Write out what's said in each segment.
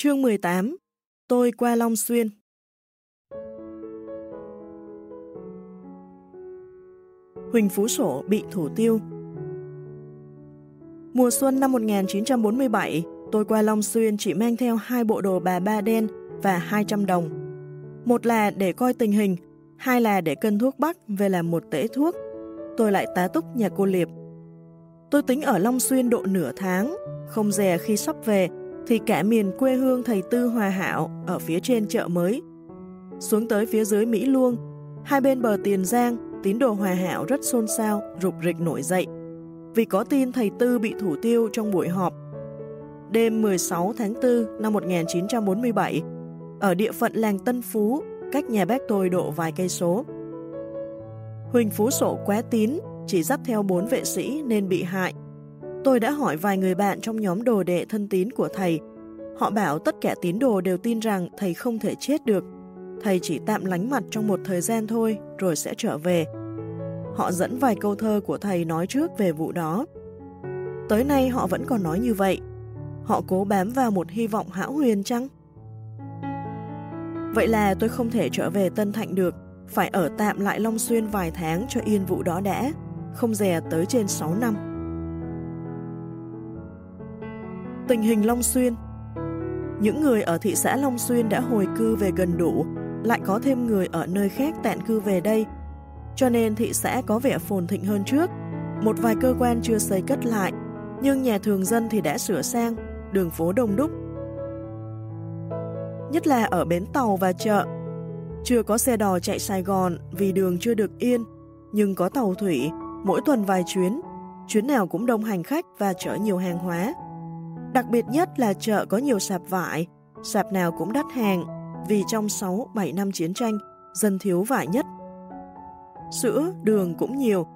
Chương 18 Tôi qua Long Xuyên Huỳnh Phú Sổ bị thủ tiêu Mùa xuân năm 1947, tôi qua Long Xuyên chỉ mang theo hai bộ đồ bà ba đen và 200 đồng. Một là để coi tình hình, hai là để cân thuốc bắc về làm một tể thuốc. Tôi lại tá túc nhà cô Liệp. Tôi tính ở Long Xuyên độ nửa tháng, không dè khi sắp về thì cả miền quê hương thầy Tư Hòa Hảo ở phía trên chợ mới. Xuống tới phía dưới Mỹ Luông, hai bên bờ Tiền Giang, tín đồ Hòa Hảo rất xôn xao, rục rịch nổi dậy. Vì có tin thầy Tư bị thủ tiêu trong buổi họp. Đêm 16 tháng 4 năm 1947, ở địa phận làng Tân Phú, cách nhà bác tôi độ vài cây số. Huỳnh Phú Sổ quá tín, chỉ dắt theo bốn vệ sĩ nên bị hại Tôi đã hỏi vài người bạn trong nhóm đồ đệ thân tín của thầy. Họ bảo tất cả tín đồ đều tin rằng thầy không thể chết được. Thầy chỉ tạm lánh mặt trong một thời gian thôi, rồi sẽ trở về. Họ dẫn vài câu thơ của thầy nói trước về vụ đó. Tới nay họ vẫn còn nói như vậy. Họ cố bám vào một hy vọng hão huyền chăng? Vậy là tôi không thể trở về Tân Thạnh được, phải ở tạm lại Long Xuyên vài tháng cho yên vụ đó đã, không dè tới trên 6 năm. Tình hình Long Xuyên những người ở thị xã Long Xuyên đã hồi cư về gần đủ, lại có thêm người ở nơi khác tạm cư về đây, cho nên thị xã có vẻ phồn thịnh hơn trước. Một vài cơ quan chưa xây cất lại, nhưng nhà thường dân thì đã sửa sang, đường phố đông đúc. Nhất là ở bến tàu và chợ, chưa có xe đò chạy Sài Gòn vì đường chưa được yên, nhưng có tàu thủy, mỗi tuần vài chuyến, chuyến nào cũng đông hành khách và chở nhiều hàng hóa. Đặc biệt nhất là chợ có nhiều sạp vải, sạp nào cũng đắt hàng, vì trong 6-7 năm chiến tranh, dân thiếu vải nhất. Sữa, đường cũng nhiều.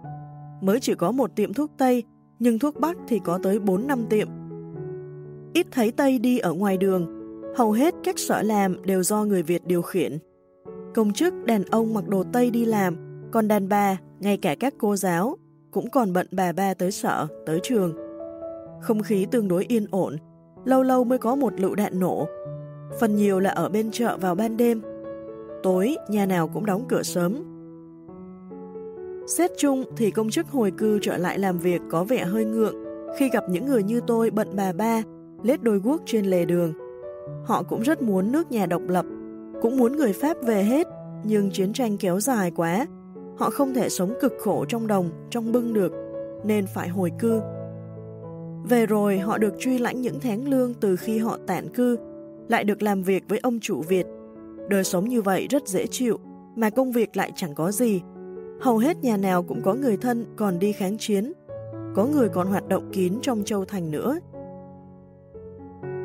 Mới chỉ có một tiệm thuốc Tây, nhưng thuốc Bắc thì có tới 4 năm tiệm. Ít thấy Tây đi ở ngoài đường, hầu hết các sở làm đều do người Việt điều khiển. Công chức đàn ông mặc đồ Tây đi làm, còn đàn bà, ngay cả các cô giáo, cũng còn bận bà ba tới sở, tới trường. Không khí tương đối yên ổn, lâu lâu mới có một lựu đạn nổ. Phần nhiều là ở bên chợ vào ban đêm. Tối, nhà nào cũng đóng cửa sớm. Xét chung thì công chức hồi cư trở lại làm việc có vẻ hơi ngượng khi gặp những người như tôi bận bà ba, lết đôi guốc trên lề đường. Họ cũng rất muốn nước nhà độc lập, cũng muốn người Pháp về hết, nhưng chiến tranh kéo dài quá. Họ không thể sống cực khổ trong đồng, trong bưng được, nên phải hồi cư. Về rồi họ được truy lãnh những tháng lương từ khi họ tản cư, lại được làm việc với ông chủ Việt. Đời sống như vậy rất dễ chịu, mà công việc lại chẳng có gì. Hầu hết nhà nào cũng có người thân còn đi kháng chiến, có người còn hoạt động kín trong châu thành nữa.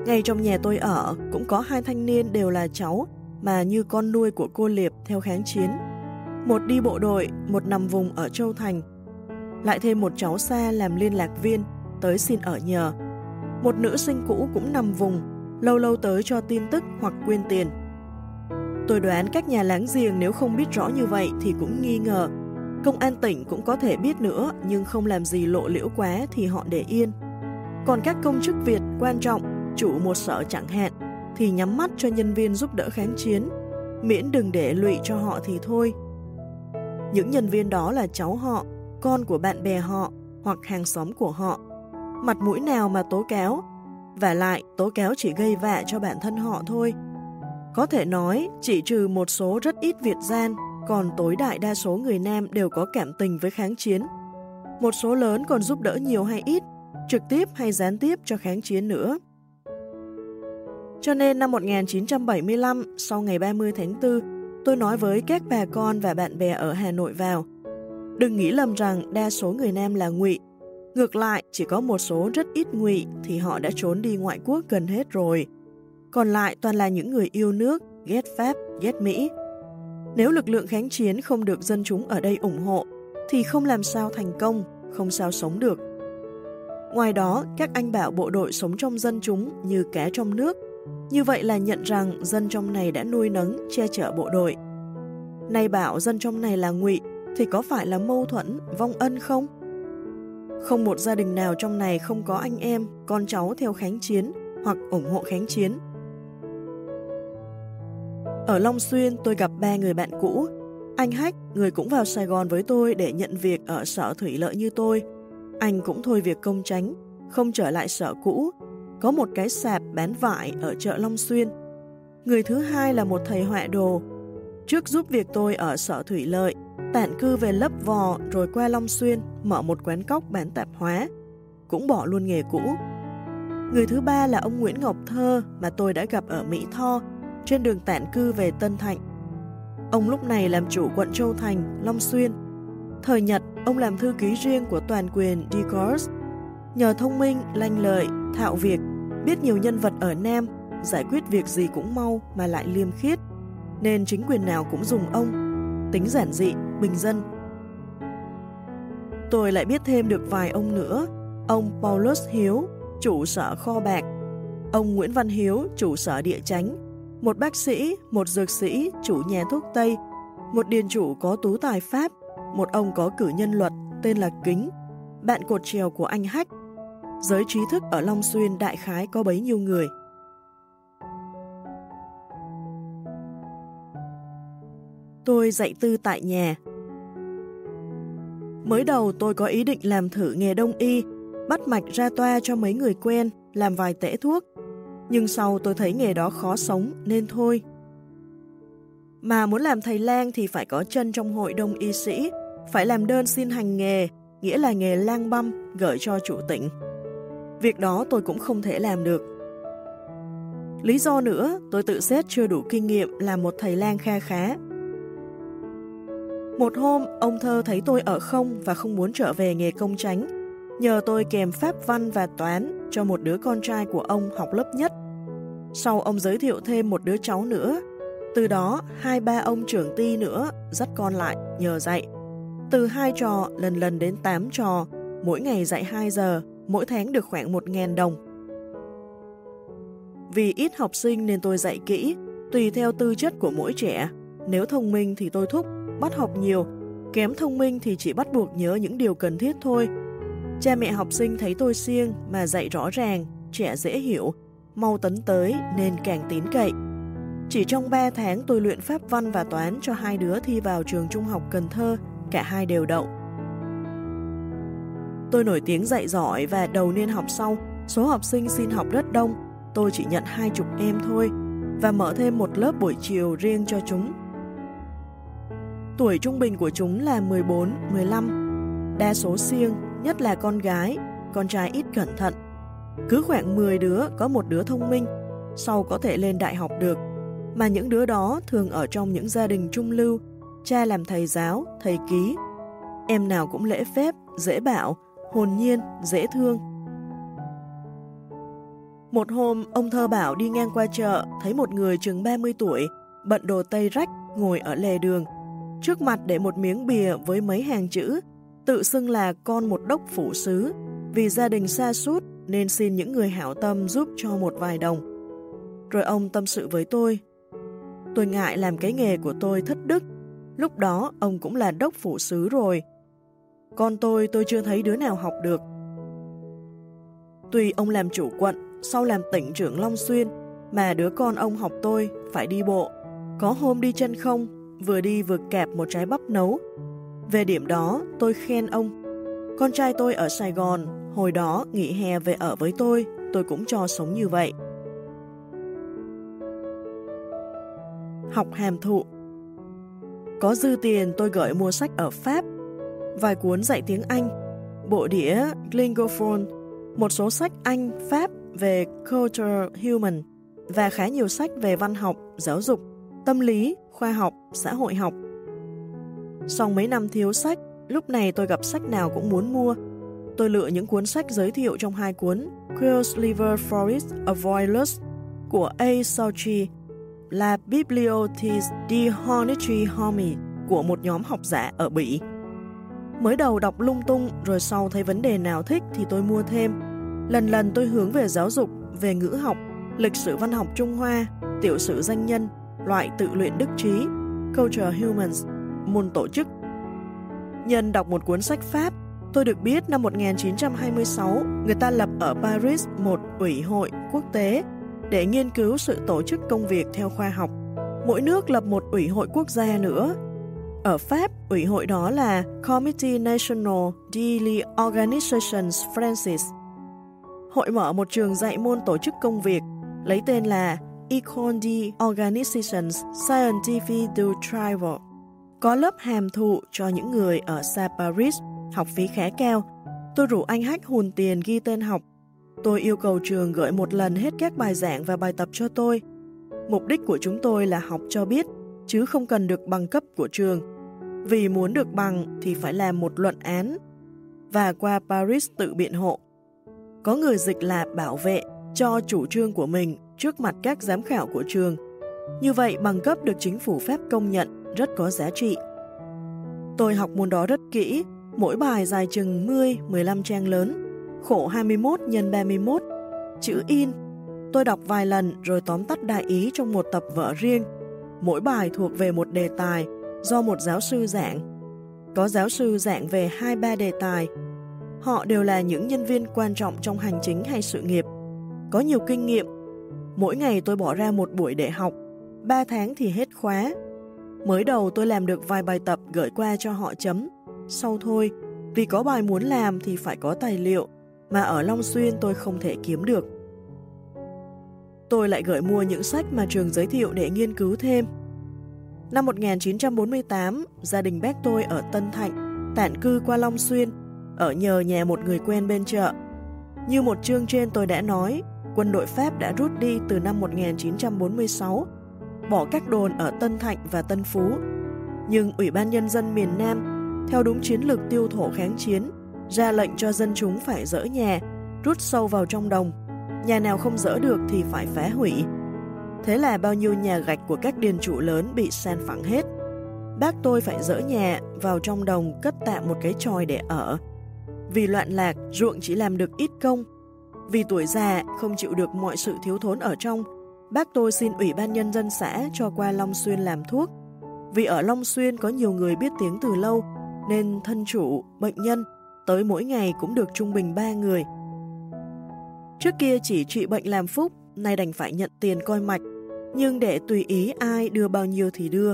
Ngay trong nhà tôi ở, cũng có hai thanh niên đều là cháu, mà như con nuôi của cô Liệp theo kháng chiến. Một đi bộ đội, một nằm vùng ở Châu Thành. Lại thêm một cháu xa làm liên lạc viên, tới xin ở nhờ. Một nữ sinh cũ cũng nằm vùng, lâu lâu tới cho tin tức hoặc quyên tiền. Tôi đoán các nhà láng giềng nếu không biết rõ như vậy thì cũng nghi ngờ. Công an tỉnh cũng có thể biết nữa nhưng không làm gì lộ liễu quá thì họ để yên. Còn các công chức Việt quan trọng, chủ một sở chẳng hạn, thì nhắm mắt cho nhân viên giúp đỡ kháng chiến, miễn đừng để lụy cho họ thì thôi. Những nhân viên đó là cháu họ, con của bạn bè họ hoặc hàng xóm của họ mặt mũi nào mà tố cáo, và lại tố cáo chỉ gây vạ cho bản thân họ thôi. Có thể nói, chỉ trừ một số rất ít Việt gian, còn tối đại đa số người Nam đều có cảm tình với kháng chiến. Một số lớn còn giúp đỡ nhiều hay ít, trực tiếp hay gián tiếp cho kháng chiến nữa. Cho nên năm 1975, sau ngày 30 tháng 4, tôi nói với các bà con và bạn bè ở Hà Nội vào, đừng nghĩ lầm rằng đa số người Nam là ngụy Ngược lại, chỉ có một số rất ít ngụy thì họ đã trốn đi ngoại quốc gần hết rồi. Còn lại toàn là những người yêu nước, ghét Pháp, ghét Mỹ. Nếu lực lượng kháng chiến không được dân chúng ở đây ủng hộ, thì không làm sao thành công, không sao sống được. Ngoài đó, các anh bảo bộ đội sống trong dân chúng như cá trong nước. Như vậy là nhận rằng dân trong này đã nuôi nấng, che chở bộ đội. Nay bảo dân trong này là ngụy thì có phải là mâu thuẫn, vong ân không? Không một gia đình nào trong này không có anh em, con cháu theo kháng chiến hoặc ủng hộ kháng chiến. Ở Long Xuyên tôi gặp ba người bạn cũ. Anh Hách, người cũng vào Sài Gòn với tôi để nhận việc ở sở thủy lợi như tôi. Anh cũng thôi việc công tránh, không trở lại sở cũ. Có một cái sạp bán vải ở chợ Long Xuyên. Người thứ hai là một thầy họa đồ. Trước giúp việc tôi ở sở thủy lợi, tản cư về lấp vò rồi qua Long Xuyên mở một quán cóc bán tạp hóa. Cũng bỏ luôn nghề cũ. Người thứ ba là ông Nguyễn Ngọc Thơ mà tôi đã gặp ở Mỹ Tho, trên đường tản cư về Tân Thạnh. Ông lúc này làm chủ quận Châu Thành, Long Xuyên. Thời Nhật, ông làm thư ký riêng của toàn quyền Decors. Nhờ thông minh, lanh lợi, thạo việc, biết nhiều nhân vật ở Nam, giải quyết việc gì cũng mau mà lại liêm khiết, nên chính quyền nào cũng dùng ông. Tính giản dị, bình dân. Tôi lại biết thêm được vài ông nữa. Ông Paulus Hiếu, chủ sở kho bạc, ông Nguyễn Văn Hiếu, chủ sở địa chánh, một bác sĩ, một dược sĩ, chủ nhà thuốc Tây, một điền chủ có tú tài Pháp, một ông có cử nhân luật tên là Kính, bạn cột trèo của anh Hách. Giới trí thức ở Long Xuyên đại khái có bấy nhiêu người. Tôi dạy tư tại nhà. Mới đầu tôi có ý định làm thử nghề đông y, bắt mạch ra toa cho mấy người quen, làm vài tễ thuốc. Nhưng sau tôi thấy nghề đó khó sống nên thôi. Mà muốn làm thầy lang thì phải có chân trong hội đông y sĩ, phải làm đơn xin hành nghề, nghĩa là nghề lang băm gửi cho chủ tỉnh. Việc đó tôi cũng không thể làm được. Lý do nữa, tôi tự xét chưa đủ kinh nghiệm làm một thầy lang kha khá. Một hôm, ông thơ thấy tôi ở không và không muốn trở về nghề công tránh, nhờ tôi kèm pháp văn và toán cho một đứa con trai của ông học lớp nhất. Sau ông giới thiệu thêm một đứa cháu nữa, từ đó hai ba ông trưởng ty nữa dắt con lại nhờ dạy. Từ hai trò lần lần đến 8 trò, mỗi ngày dạy 2 giờ, mỗi tháng được khoảng 1.000 đồng. Vì ít học sinh nên tôi dạy kỹ, tùy theo tư chất của mỗi trẻ. Nếu thông minh thì tôi thúc, bắt học nhiều, kém thông minh thì chỉ bắt buộc nhớ những điều cần thiết thôi, Cha mẹ học sinh thấy tôi siêng mà dạy rõ ràng, trẻ dễ hiểu, mau tấn tới nên càng tín cậy. Chỉ trong 3 tháng tôi luyện pháp văn và toán cho hai đứa thi vào trường trung học Cần Thơ, cả hai đều đậu. Tôi nổi tiếng dạy giỏi và đầu niên học sau, số học sinh xin học rất đông, tôi chỉ nhận hai chục em thôi và mở thêm một lớp buổi chiều riêng cho chúng. Tuổi trung bình của chúng là 14, 15, đa số siêng, nhất là con gái, con trai ít cẩn thận. Cứ khoảng 10 đứa có một đứa thông minh, sau có thể lên đại học được, mà những đứa đó thường ở trong những gia đình trung lưu, cha làm thầy giáo, thầy ký. Em nào cũng lễ phép, dễ bảo, hồn nhiên, dễ thương. Một hôm, ông thơ bảo đi ngang qua chợ, thấy một người chừng 30 tuổi, bận đồ tây rách, ngồi ở lề đường. Trước mặt để một miếng bìa với mấy hàng chữ tự xưng là con một đốc phủ sứ, vì gia đình xa suốt nên xin những người hảo tâm giúp cho một vài đồng. Rồi ông tâm sự với tôi. Tôi ngại làm cái nghề của tôi thất đức, lúc đó ông cũng là đốc phủ sứ rồi. Con tôi tôi chưa thấy đứa nào học được. Tuy ông làm chủ quận, sau làm tỉnh trưởng Long Xuyên, mà đứa con ông học tôi phải đi bộ. Có hôm đi chân không, vừa đi vừa kẹp một trái bắp nấu, về điểm đó, tôi khen ông. Con trai tôi ở Sài Gòn, hồi đó nghỉ hè về ở với tôi, tôi cũng cho sống như vậy. Học hàm thụ Có dư tiền tôi gửi mua sách ở Pháp, vài cuốn dạy tiếng Anh, bộ đĩa Glingophone, một số sách Anh, Pháp về Culture Human và khá nhiều sách về văn học, giáo dục, tâm lý, khoa học, xã hội học sau mấy năm thiếu sách, lúc này tôi gặp sách nào cũng muốn mua. Tôi lựa những cuốn sách giới thiệu trong hai cuốn Quill's Liver Forest Avoidless của A. Sauchi là Bibliothèque de Hornetry Homi của một nhóm học giả ở Bỉ. Mới đầu đọc lung tung rồi sau thấy vấn đề nào thích thì tôi mua thêm. Lần lần tôi hướng về giáo dục, về ngữ học, lịch sử văn học Trung Hoa, tiểu sử danh nhân, loại tự luyện đức trí, Culture Humans môn tổ chức. Nhân đọc một cuốn sách Pháp, tôi được biết năm 1926, người ta lập ở Paris một ủy hội quốc tế để nghiên cứu sự tổ chức công việc theo khoa học. Mỗi nước lập một ủy hội quốc gia nữa. Ở Pháp, ủy hội đó là Committee National de l'Organisations Francis. Hội mở một trường dạy môn tổ chức công việc, lấy tên là Ecole de Organisations du Travail. Có lớp hàm thụ cho những người ở xa Paris, học phí khá cao. Tôi rủ anh Hách hùn tiền ghi tên học. Tôi yêu cầu trường gửi một lần hết các bài giảng và bài tập cho tôi. Mục đích của chúng tôi là học cho biết, chứ không cần được bằng cấp của trường. Vì muốn được bằng thì phải làm một luận án và qua Paris tự biện hộ. Có người dịch là bảo vệ cho chủ trương của mình trước mặt các giám khảo của trường. Như vậy bằng cấp được chính phủ phép công nhận rất có giá trị. Tôi học môn đó rất kỹ, mỗi bài dài chừng 10-15 trang lớn, khổ 21 x 31, chữ in. Tôi đọc vài lần rồi tóm tắt đại ý trong một tập vở riêng. Mỗi bài thuộc về một đề tài do một giáo sư giảng. Có giáo sư giảng về hai ba đề tài. Họ đều là những nhân viên quan trọng trong hành chính hay sự nghiệp. Có nhiều kinh nghiệm. Mỗi ngày tôi bỏ ra một buổi để học, 3 tháng thì hết khóa. Mới đầu tôi làm được vài bài tập gửi qua cho họ chấm. Sau thôi, vì có bài muốn làm thì phải có tài liệu, mà ở Long Xuyên tôi không thể kiếm được. Tôi lại gửi mua những sách mà trường giới thiệu để nghiên cứu thêm. Năm 1948, gia đình bác tôi ở Tân Thạnh, tản cư qua Long Xuyên, ở nhờ nhà một người quen bên chợ. Như một chương trên tôi đã nói, quân đội Pháp đã rút đi từ năm 1946, bỏ các đồn ở Tân Thạnh và Tân Phú. Nhưng Ủy ban Nhân dân miền Nam, theo đúng chiến lược tiêu thổ kháng chiến, ra lệnh cho dân chúng phải dỡ nhà, rút sâu vào trong đồng. Nhà nào không dỡ được thì phải phá hủy. Thế là bao nhiêu nhà gạch của các điền chủ lớn bị san phẳng hết. Bác tôi phải dỡ nhà vào trong đồng cất tạm một cái tròi để ở. Vì loạn lạc, ruộng chỉ làm được ít công. Vì tuổi già, không chịu được mọi sự thiếu thốn ở trong, bác tôi xin Ủy ban Nhân dân xã cho qua Long Xuyên làm thuốc. Vì ở Long Xuyên có nhiều người biết tiếng từ lâu, nên thân chủ, bệnh nhân tới mỗi ngày cũng được trung bình 3 người. Trước kia chỉ trị bệnh làm phúc, nay đành phải nhận tiền coi mạch, nhưng để tùy ý ai đưa bao nhiêu thì đưa.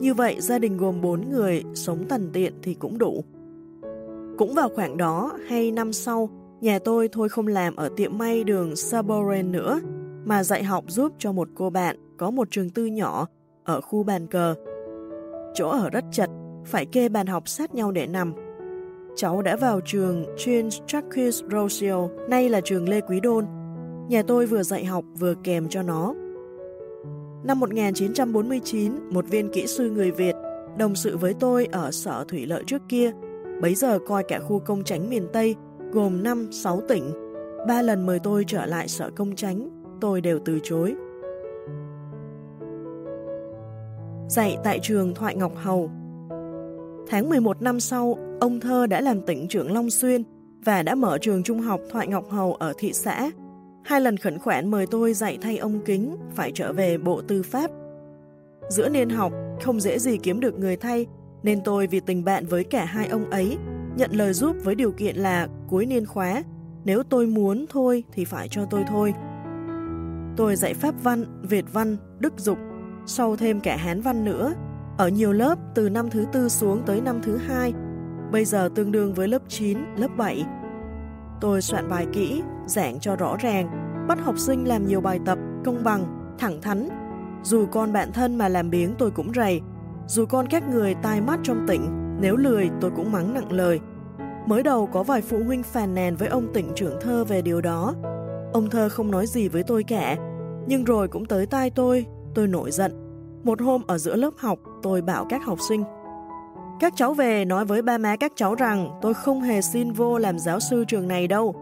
Như vậy gia đình gồm 4 người, sống tần tiện thì cũng đủ. Cũng vào khoảng đó hay năm sau, nhà tôi thôi không làm ở tiệm may đường Saboren nữa, mà dạy học giúp cho một cô bạn có một trường tư nhỏ ở khu bàn cờ. Chỗ ở rất chật, phải kê bàn học sát nhau để nằm. Cháu đã vào trường chuyên Jacques Rosio, nay là trường Lê Quý Đôn. Nhà tôi vừa dạy học vừa kèm cho nó. Năm 1949, một viên kỹ sư người Việt đồng sự với tôi ở sở thủy lợi trước kia, bấy giờ coi cả khu công tránh miền Tây gồm 5-6 tỉnh. Ba lần mời tôi trở lại sở công tránh, tôi đều từ chối. Dạy tại trường Thoại Ngọc Hầu Tháng 11 năm sau, ông Thơ đã làm tỉnh trưởng Long Xuyên và đã mở trường trung học Thoại Ngọc Hầu ở thị xã. Hai lần khẩn khoản mời tôi dạy thay ông Kính phải trở về Bộ Tư pháp. Giữa niên học, không dễ gì kiếm được người thay, nên tôi vì tình bạn với cả hai ông ấy, nhận lời giúp với điều kiện là cuối niên khóa, nếu tôi muốn thôi thì phải cho tôi thôi. Tôi dạy Pháp văn, Việt văn, Đức dục, sau thêm cả Hán văn nữa, ở nhiều lớp từ năm thứ tư xuống tới năm thứ hai, bây giờ tương đương với lớp 9, lớp 7. Tôi soạn bài kỹ, giảng cho rõ ràng, bắt học sinh làm nhiều bài tập, công bằng, thẳng thắn. Dù con bạn thân mà làm biếng tôi cũng rầy, dù con các người tai mắt trong tỉnh, nếu lười tôi cũng mắng nặng lời. Mới đầu có vài phụ huynh phàn nàn với ông tỉnh trưởng thơ về điều đó. Ông thơ không nói gì với tôi cả, nhưng rồi cũng tới tai tôi, tôi nổi giận một hôm ở giữa lớp học, tôi bảo các học sinh Các cháu về nói với ba má các cháu rằng tôi không hề xin vô làm giáo sư trường này đâu.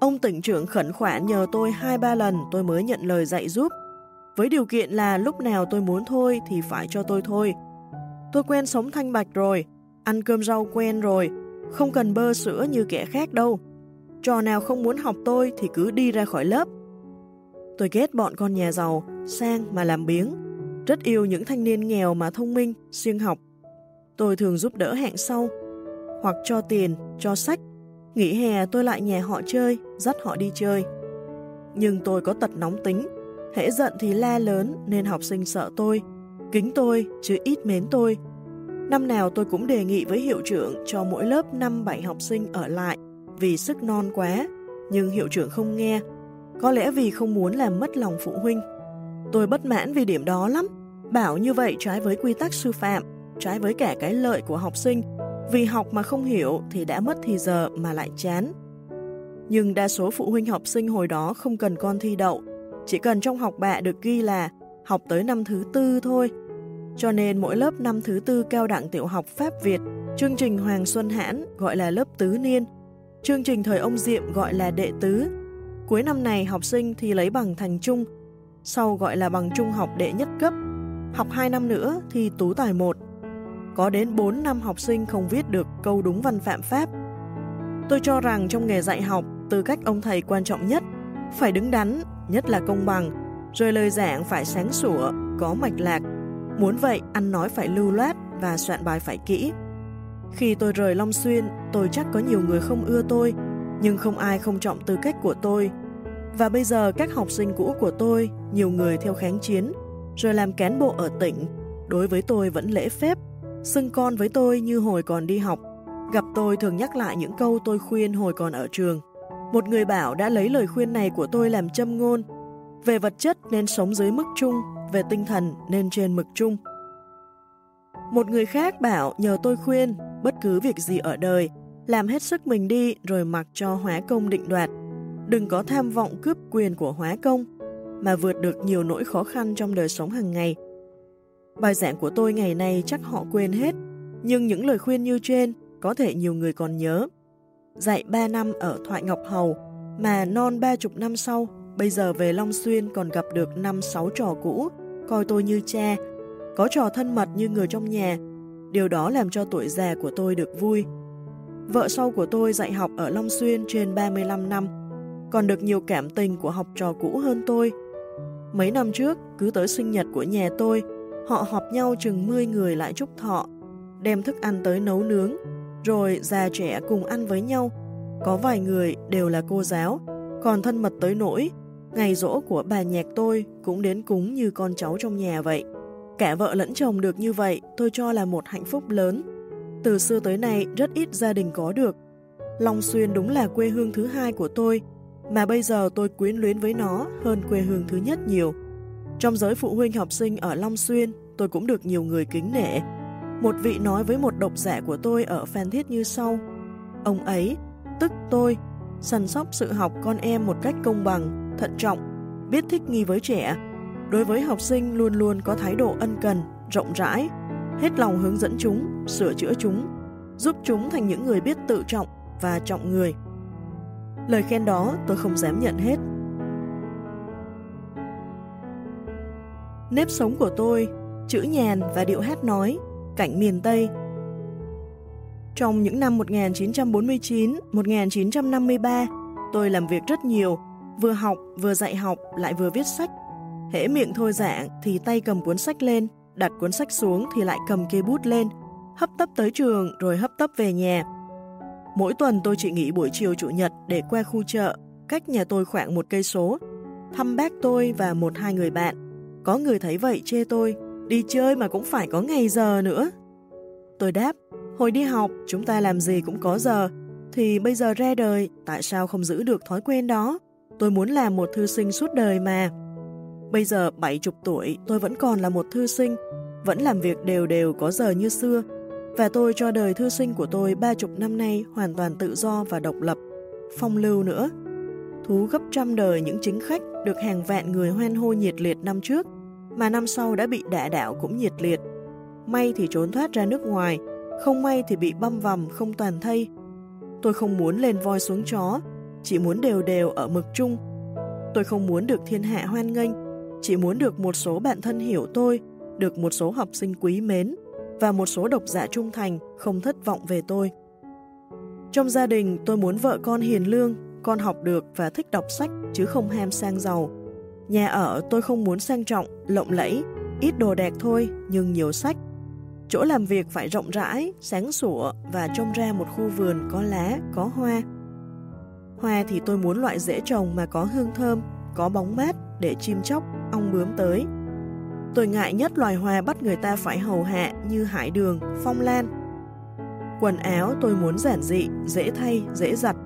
Ông tỉnh trưởng khẩn khoản nhờ tôi hai ba lần tôi mới nhận lời dạy giúp. Với điều kiện là lúc nào tôi muốn thôi thì phải cho tôi thôi. Tôi quen sống thanh bạch rồi, ăn cơm rau quen rồi, không cần bơ sữa như kẻ khác đâu. Trò nào không muốn học tôi thì cứ đi ra khỏi lớp. Tôi ghét bọn con nhà giàu, sang mà làm biếng, rất yêu những thanh niên nghèo mà thông minh, siêng học. Tôi thường giúp đỡ hạng sau, hoặc cho tiền, cho sách. Nghỉ hè tôi lại nhà họ chơi, dắt họ đi chơi. Nhưng tôi có tật nóng tính. Hễ giận thì la lớn nên học sinh sợ tôi, kính tôi chứ ít mến tôi. Năm nào tôi cũng đề nghị với hiệu trưởng cho mỗi lớp 5-7 học sinh ở lại vì sức non quá, nhưng hiệu trưởng không nghe, có lẽ vì không muốn làm mất lòng phụ huynh. Tôi bất mãn vì điểm đó lắm, bảo như vậy trái với quy tắc sư phạm, trái với cả cái lợi của học sinh, vì học mà không hiểu thì đã mất thì giờ mà lại chán. Nhưng đa số phụ huynh học sinh hồi đó không cần con thi đậu, chỉ cần trong học bạ được ghi là học tới năm thứ tư thôi. Cho nên mỗi lớp năm thứ tư cao đẳng tiểu học Pháp Việt, chương trình Hoàng Xuân Hãn gọi là lớp tứ niên, chương trình thời ông Diệm gọi là đệ tứ. Cuối năm này học sinh thì lấy bằng thành trung, sau gọi là bằng trung học đệ nhất cấp. Học 2 năm nữa thì tú tài 1. Có đến 4 năm học sinh không viết được câu đúng văn phạm Pháp. Tôi cho rằng trong nghề dạy học, tư cách ông thầy quan trọng nhất, phải đứng đắn, nhất là công bằng, rồi lời giảng phải sáng sủa, có mạch lạc. Muốn vậy, ăn nói phải lưu loát và soạn bài phải kỹ. Khi tôi rời Long Xuyên, tôi chắc có nhiều người không ưa tôi, nhưng không ai không trọng tư cách của tôi. Và bây giờ các học sinh cũ của tôi, nhiều người theo kháng chiến, rồi làm cán bộ ở tỉnh, đối với tôi vẫn lễ phép, xưng con với tôi như hồi còn đi học. Gặp tôi thường nhắc lại những câu tôi khuyên hồi còn ở trường. Một người bảo đã lấy lời khuyên này của tôi làm châm ngôn. Về vật chất nên sống dưới mức chung, về tinh thần nên trên mực chung. Một người khác bảo nhờ tôi khuyên, bất cứ việc gì ở đời, làm hết sức mình đi rồi mặc cho hóa công định đoạt. Đừng có tham vọng cướp quyền của hóa công, mà vượt được nhiều nỗi khó khăn trong đời sống hàng ngày. Bài giảng của tôi ngày nay chắc họ quên hết, nhưng những lời khuyên như trên có thể nhiều người còn nhớ. Dạy 3 năm ở Thoại Ngọc Hầu, mà non ba chục năm sau, bây giờ về Long Xuyên còn gặp được năm sáu trò cũ, coi tôi như cha, có trò thân mật như người trong nhà. Điều đó làm cho tuổi già của tôi được vui. Vợ sau của tôi dạy học ở Long Xuyên trên 35 năm, còn được nhiều cảm tình của học trò cũ hơn tôi. Mấy năm trước, cứ tới sinh nhật của nhà tôi, họ họp nhau chừng 10 người lại chúc thọ, đem thức ăn tới nấu nướng, rồi già trẻ cùng ăn với nhau. Có vài người đều là cô giáo, còn thân mật tới nỗi, ngày rỗ của bà nhạc tôi cũng đến cúng như con cháu trong nhà vậy. Cả vợ lẫn chồng được như vậy tôi cho là một hạnh phúc lớn. Từ xưa tới nay rất ít gia đình có được. Long Xuyên đúng là quê hương thứ hai của tôi, mà bây giờ tôi quyến luyến với nó hơn quê hương thứ nhất nhiều. Trong giới phụ huynh học sinh ở Long Xuyên, tôi cũng được nhiều người kính nể. Một vị nói với một độc giả của tôi ở Phan Thiết như sau. Ông ấy, tức tôi, săn sóc sự học con em một cách công bằng, thận trọng, biết thích nghi với trẻ. Đối với học sinh luôn luôn có thái độ ân cần, rộng rãi, hết lòng hướng dẫn chúng, sửa chữa chúng, giúp chúng thành những người biết tự trọng và trọng người. Lời khen đó tôi không dám nhận hết. Nếp sống của tôi, chữ nhàn và điệu hát nói, cảnh miền Tây. Trong những năm 1949-1953, tôi làm việc rất nhiều, vừa học, vừa dạy học, lại vừa viết sách. Hễ miệng thôi giảng thì tay cầm cuốn sách lên, đặt cuốn sách xuống thì lại cầm cây bút lên, hấp tấp tới trường rồi hấp tấp về nhà. Mỗi tuần tôi chỉ nghỉ buổi chiều chủ nhật để qua khu chợ, cách nhà tôi khoảng một cây số, thăm bác tôi và một hai người bạn. Có người thấy vậy chê tôi, đi chơi mà cũng phải có ngày giờ nữa. Tôi đáp, hồi đi học chúng ta làm gì cũng có giờ, thì bây giờ ra đời tại sao không giữ được thói quen đó? Tôi muốn làm một thư sinh suốt đời mà. Bây giờ 70 tuổi tôi vẫn còn là một thư sinh, vẫn làm việc đều đều có giờ như xưa, và tôi cho đời thư sinh của tôi ba chục năm nay hoàn toàn tự do và độc lập, phong lưu nữa. Thú gấp trăm đời những chính khách được hàng vạn người hoan hô nhiệt liệt năm trước, mà năm sau đã bị đả đảo cũng nhiệt liệt. May thì trốn thoát ra nước ngoài, không may thì bị băm vằm không toàn thây. Tôi không muốn lên voi xuống chó, chỉ muốn đều đều ở mực chung. Tôi không muốn được thiên hạ hoan nghênh, chỉ muốn được một số bạn thân hiểu tôi, được một số học sinh quý mến, và một số độc giả trung thành không thất vọng về tôi. Trong gia đình, tôi muốn vợ con hiền lương, con học được và thích đọc sách chứ không ham sang giàu. Nhà ở tôi không muốn sang trọng, lộng lẫy, ít đồ đẹp thôi nhưng nhiều sách. Chỗ làm việc phải rộng rãi, sáng sủa và trông ra một khu vườn có lá, có hoa. Hoa thì tôi muốn loại dễ trồng mà có hương thơm, có bóng mát để chim chóc, ong bướm tới. Tôi ngại nhất loài hoa bắt người ta phải hầu hạ như hải đường, phong lan. Quần áo tôi muốn giản dị, dễ thay, dễ giặt.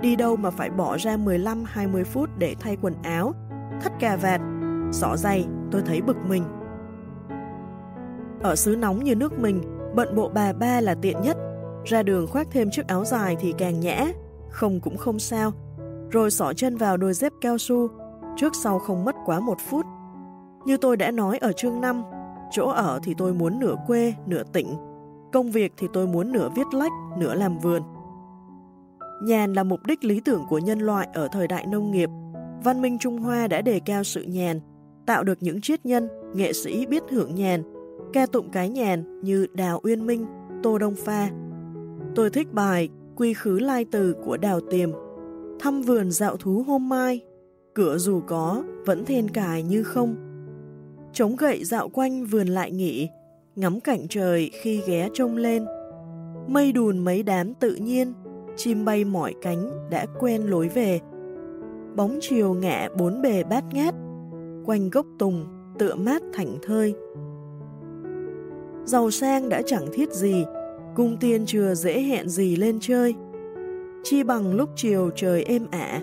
Đi đâu mà phải bỏ ra 15-20 phút để thay quần áo, thắt cà vạt, xỏ giày, tôi thấy bực mình. Ở xứ nóng như nước mình, bận bộ bà ba là tiện nhất. Ra đường khoác thêm chiếc áo dài thì càng nhã, không cũng không sao. Rồi xỏ chân vào đôi dép cao su, trước sau không mất quá một phút. Như tôi đã nói ở chương 5, chỗ ở thì tôi muốn nửa quê, nửa tỉnh. Công việc thì tôi muốn nửa viết lách, nửa làm vườn. Nhàn là mục đích lý tưởng của nhân loại ở thời đại nông nghiệp. Văn minh Trung Hoa đã đề cao sự nhàn, tạo được những triết nhân, nghệ sĩ biết hưởng nhàn, ca tụng cái nhàn như Đào Uyên Minh, Tô Đông Pha. Tôi thích bài Quy khứ lai từ của Đào Tiềm, thăm vườn dạo thú hôm mai, cửa dù có, vẫn then cài như không. Chống gậy dạo quanh vườn lại nghỉ, ngắm cảnh trời khi ghé trông lên. Mây đùn mấy đám tự nhiên, chim bay mỏi cánh đã quen lối về. Bóng chiều ngã bốn bề bát ngát, quanh gốc tùng tựa mát thảnh thơi. Giàu sang đã chẳng thiết gì, cung tiên chưa dễ hẹn gì lên chơi. Chi bằng lúc chiều trời êm ả,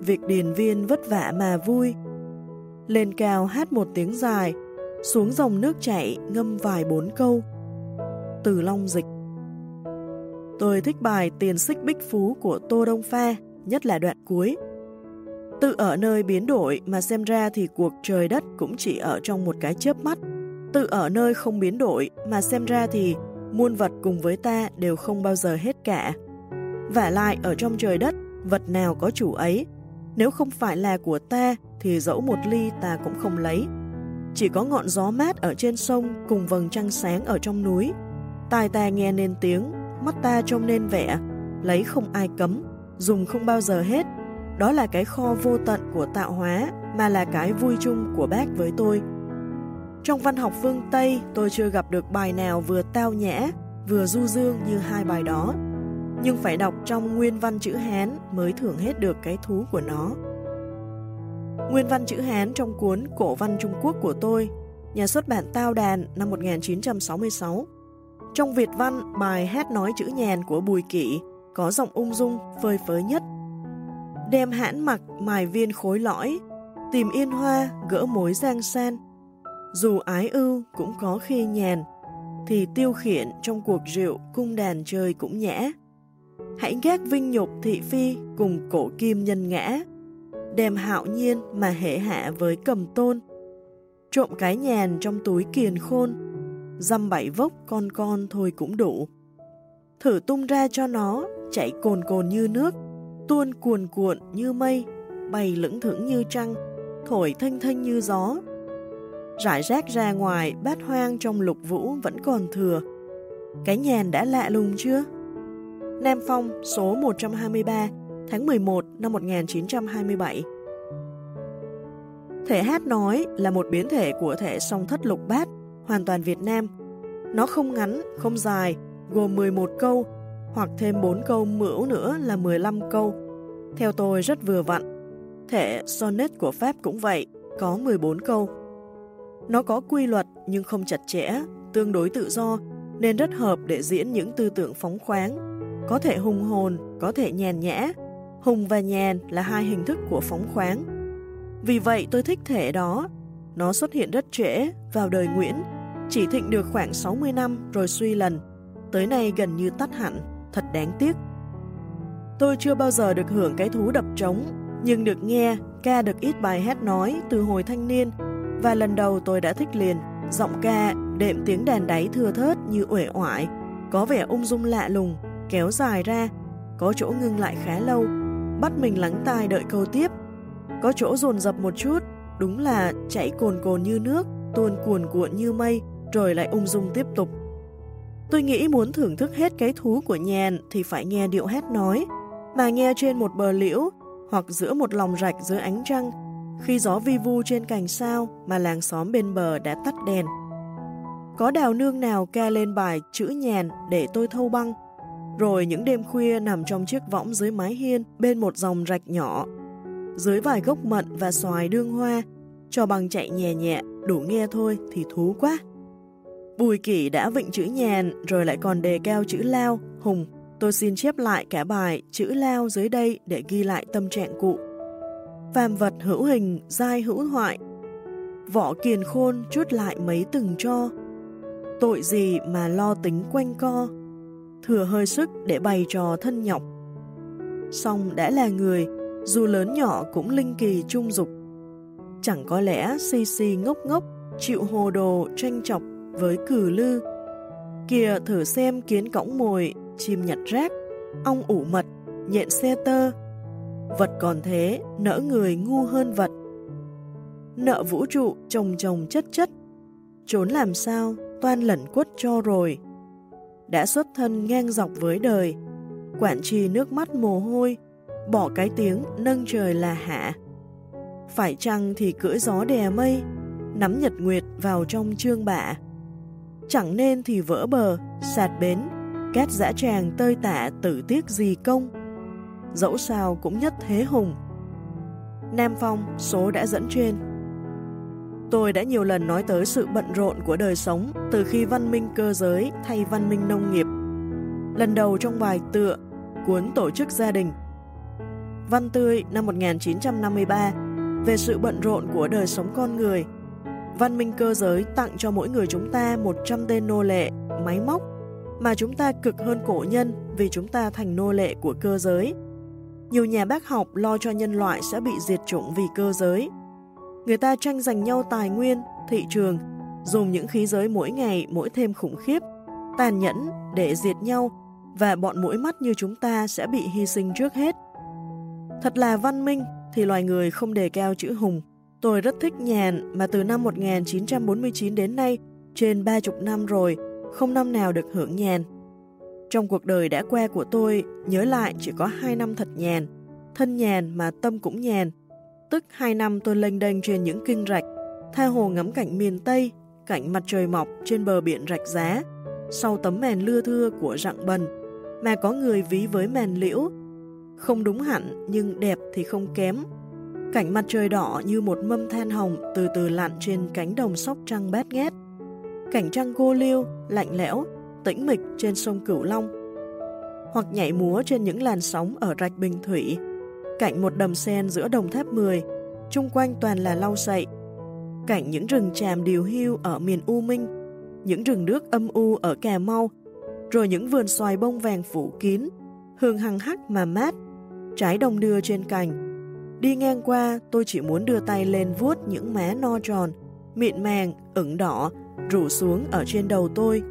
việc điền viên vất vả mà vui. Lên cao hát một tiếng dài, xuống dòng nước chảy ngâm vài bốn câu. Từ Long Dịch Tôi thích bài Tiền xích bích phú của Tô Đông Pha, nhất là đoạn cuối. Tự ở nơi biến đổi mà xem ra thì cuộc trời đất cũng chỉ ở trong một cái chớp mắt. Tự ở nơi không biến đổi mà xem ra thì muôn vật cùng với ta đều không bao giờ hết cả. Và lại ở trong trời đất, vật nào có chủ ấy, nếu không phải là của ta thì dẫu một ly ta cũng không lấy. Chỉ có ngọn gió mát ở trên sông cùng vầng trăng sáng ở trong núi. Tai ta nghe nên tiếng, mắt ta trông nên vẻ, lấy không ai cấm, dùng không bao giờ hết. Đó là cái kho vô tận của tạo hóa, mà là cái vui chung của bác với tôi. Trong văn học phương Tây, tôi chưa gặp được bài nào vừa tao nhã, vừa du dương như hai bài đó. Nhưng phải đọc trong nguyên văn chữ Hán mới thưởng hết được cái thú của nó. Nguyên văn chữ Hán trong cuốn Cổ văn Trung Quốc của tôi, nhà xuất bản Tao Đàn năm 1966. Trong Việt văn, bài hát nói chữ nhàn của Bùi Kỷ có giọng ung dung, phơi phới nhất. Đem hãn mặc mài viên khối lõi, tìm yên hoa, gỡ mối giang san. Dù ái ưu cũng có khi nhàn, thì tiêu khiển trong cuộc rượu cung đàn chơi cũng nhã. Hãy gác vinh nhục thị phi cùng cổ kim nhân ngã, đem hạo nhiên mà hệ hạ với cầm tôn. Trộm cái nhàn trong túi kiền khôn, dăm bảy vốc con con thôi cũng đủ. Thử tung ra cho nó, chạy cồn cồn như nước, tuôn cuồn cuộn như mây, bay lững thững như trăng, thổi thanh thanh như gió. Rải rác ra ngoài, bát hoang trong lục vũ vẫn còn thừa. Cái nhàn đã lạ lùng chưa? Nam Phong số 123 tháng 11 năm 1927 Thể hát nói là một biến thể của thể song thất lục bát, hoàn toàn Việt Nam. Nó không ngắn, không dài, gồm 11 câu, hoặc thêm 4 câu mưỡu nữa là 15 câu. Theo tôi rất vừa vặn. Thể sonnet của Pháp cũng vậy, có 14 câu. Nó có quy luật nhưng không chặt chẽ, tương đối tự do, nên rất hợp để diễn những tư tưởng phóng khoáng. Có thể hùng hồn, có thể nhàn nhã. Hùng và nhàn là hai hình thức của phóng khoáng. Vì vậy tôi thích thể đó. Nó xuất hiện rất trễ, vào đời Nguyễn, chỉ thịnh được khoảng 60 năm rồi suy lần. Tới nay gần như tắt hẳn, thật đáng tiếc. Tôi chưa bao giờ được hưởng cái thú đập trống, nhưng được nghe, ca được ít bài hát nói từ hồi thanh niên, và lần đầu tôi đã thích liền, giọng ca, đệm tiếng đàn đáy thưa thớt như uể oải, có vẻ ung dung lạ lùng, kéo dài ra, có chỗ ngưng lại khá lâu, bắt mình lắng tai đợi câu tiếp. Có chỗ dồn dập một chút, đúng là chảy cồn cồn như nước, tuôn cuồn cuộn như mây, rồi lại ung dung tiếp tục. Tôi nghĩ muốn thưởng thức hết cái thú của nhàn thì phải nghe điệu hát nói, mà nghe trên một bờ liễu hoặc giữa một lòng rạch dưới ánh trăng, khi gió vi vu trên cành sao mà làng xóm bên bờ đã tắt đèn. Có đào nương nào ca lên bài chữ nhàn để tôi thâu băng, rồi những đêm khuya nằm trong chiếc võng dưới mái hiên bên một dòng rạch nhỏ, dưới vài gốc mận và xoài đương hoa, cho bằng chạy nhẹ nhẹ, đủ nghe thôi thì thú quá. Bùi kỷ đã vịnh chữ nhàn rồi lại còn đề cao chữ lao, hùng. Tôi xin chép lại cả bài chữ lao dưới đây để ghi lại tâm trạng cụ. Phàm vật hữu hình, dai hữu hoại. Võ kiền khôn chút lại mấy từng cho. Tội gì mà lo tính quanh co. Thừa hơi sức để bày trò thân nhọc. Xong đã là người, dù lớn nhỏ cũng linh kỳ trung dục. Chẳng có lẽ si si ngốc ngốc, chịu hồ đồ tranh chọc với cử lư. Kìa thử xem kiến cõng mồi, chim nhặt rác, ong ủ mật, nhện xe tơ. Vật còn thế, nỡ người ngu hơn vật. Nợ vũ trụ trồng trồng chất chất, trốn làm sao, toan lẩn quất cho rồi. Đã xuất thân ngang dọc với đời, quản trì nước mắt mồ hôi, bỏ cái tiếng nâng trời là hạ. Phải chăng thì cưỡi gió đè mây, nắm nhật nguyệt vào trong trương bạ. Chẳng nên thì vỡ bờ, sạt bến, cát dã tràng tơi tả tử tiếc gì công. Dẫu sao cũng nhất thế hùng. Nam Phong, số đã dẫn trên. Tôi đã nhiều lần nói tới sự bận rộn của đời sống từ khi văn minh cơ giới thay văn minh nông nghiệp. Lần đầu trong bài tựa, cuốn tổ chức gia đình. Văn Tươi năm 1953 về sự bận rộn của đời sống con người. Văn minh cơ giới tặng cho mỗi người chúng ta 100 tên nô lệ, máy móc, mà chúng ta cực hơn cổ nhân vì chúng ta thành nô lệ của cơ giới. Nhiều nhà bác học lo cho nhân loại sẽ bị diệt chủng vì cơ giới. Người ta tranh giành nhau tài nguyên, thị trường, dùng những khí giới mỗi ngày mỗi thêm khủng khiếp, tàn nhẫn để diệt nhau và bọn mũi mắt như chúng ta sẽ bị hy sinh trước hết. Thật là văn minh thì loài người không đề cao chữ hùng. Tôi rất thích nhàn mà từ năm 1949 đến nay, trên 30 năm rồi, không năm nào được hưởng nhàn. Trong cuộc đời đã qua của tôi, nhớ lại chỉ có 2 năm thật nhàn, thân nhàn mà tâm cũng nhàn. Tức 2 năm tôi lênh đênh trên những kinh rạch, tha hồ ngắm cảnh miền Tây, cảnh mặt trời mọc trên bờ biển rạch giá, sau tấm màn lưa thưa của rặng bần, mà có người ví với màn liễu. Không đúng hẳn nhưng đẹp thì không kém. Cảnh mặt trời đỏ như một mâm than hồng từ từ lặn trên cánh đồng sóc trăng bát ngát. Cảnh trăng cô liêu, lạnh lẽo, tĩnh mịch trên sông Cửu Long. Hoặc nhảy múa trên những làn sóng ở rạch Bình Thủy, cạnh một đầm sen giữa đồng tháp 10, chung quanh toàn là lau sậy. cạnh những rừng tràm điều hưu ở miền U Minh, những rừng nước âm u ở Cà Mau, rồi những vườn xoài bông vàng phủ kín, hương hăng hắc mà mát, trái đồng đưa trên cành. Đi ngang qua, tôi chỉ muốn đưa tay lên vuốt những má no tròn, mịn màng, ửng đỏ, rủ xuống ở trên đầu tôi.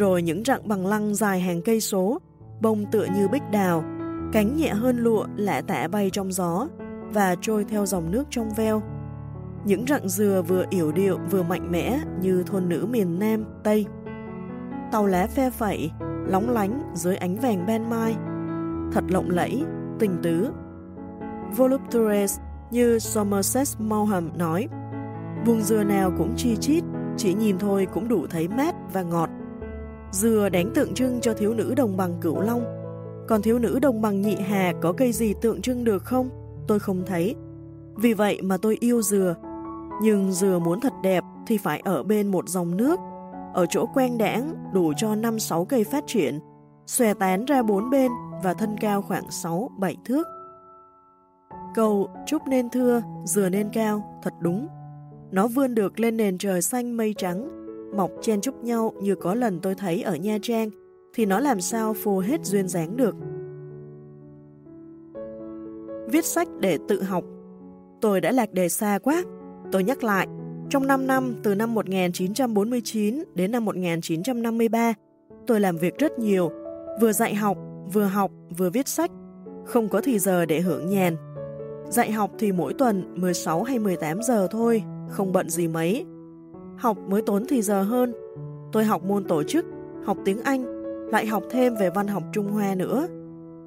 Rồi những rặng bằng lăng dài hàng cây số, bông tựa như bích đào, cánh nhẹ hơn lụa lạ tả bay trong gió và trôi theo dòng nước trong veo. Những rặng dừa vừa yểu điệu vừa mạnh mẽ như thôn nữ miền Nam, Tây. Tàu lá phe phẩy, lóng lánh dưới ánh vàng ban mai. Thật lộng lẫy, tình tứ. Voluptuous như Somerset Maugham nói, vùng dừa nào cũng chi chít, chỉ nhìn thôi cũng đủ thấy mát và ngọt. Dừa đánh tượng trưng cho thiếu nữ đồng bằng cửu long, còn thiếu nữ đồng bằng nhị hà có cây gì tượng trưng được không? Tôi không thấy. Vì vậy mà tôi yêu dừa. Nhưng dừa muốn thật đẹp thì phải ở bên một dòng nước, ở chỗ quen đãng đủ cho 5-6 cây phát triển, xòe tán ra bốn bên và thân cao khoảng 6-7 thước. Câu trúc nên thưa, dừa nên cao, thật đúng. Nó vươn được lên nền trời xanh mây trắng, mọc chen chúc nhau như có lần tôi thấy ở Nha Trang, thì nó làm sao phù hết duyên dáng được. Viết sách để tự học Tôi đã lạc đề xa quá. Tôi nhắc lại, trong 5 năm từ năm 1949 đến năm 1953, tôi làm việc rất nhiều, vừa dạy học, vừa học, vừa viết sách, không có thì giờ để hưởng nhàn. Dạy học thì mỗi tuần 16 hay 18 giờ thôi, không bận gì mấy. Học mới tốn thì giờ hơn. Tôi học môn tổ chức, học tiếng Anh, lại học thêm về văn học Trung Hoa nữa.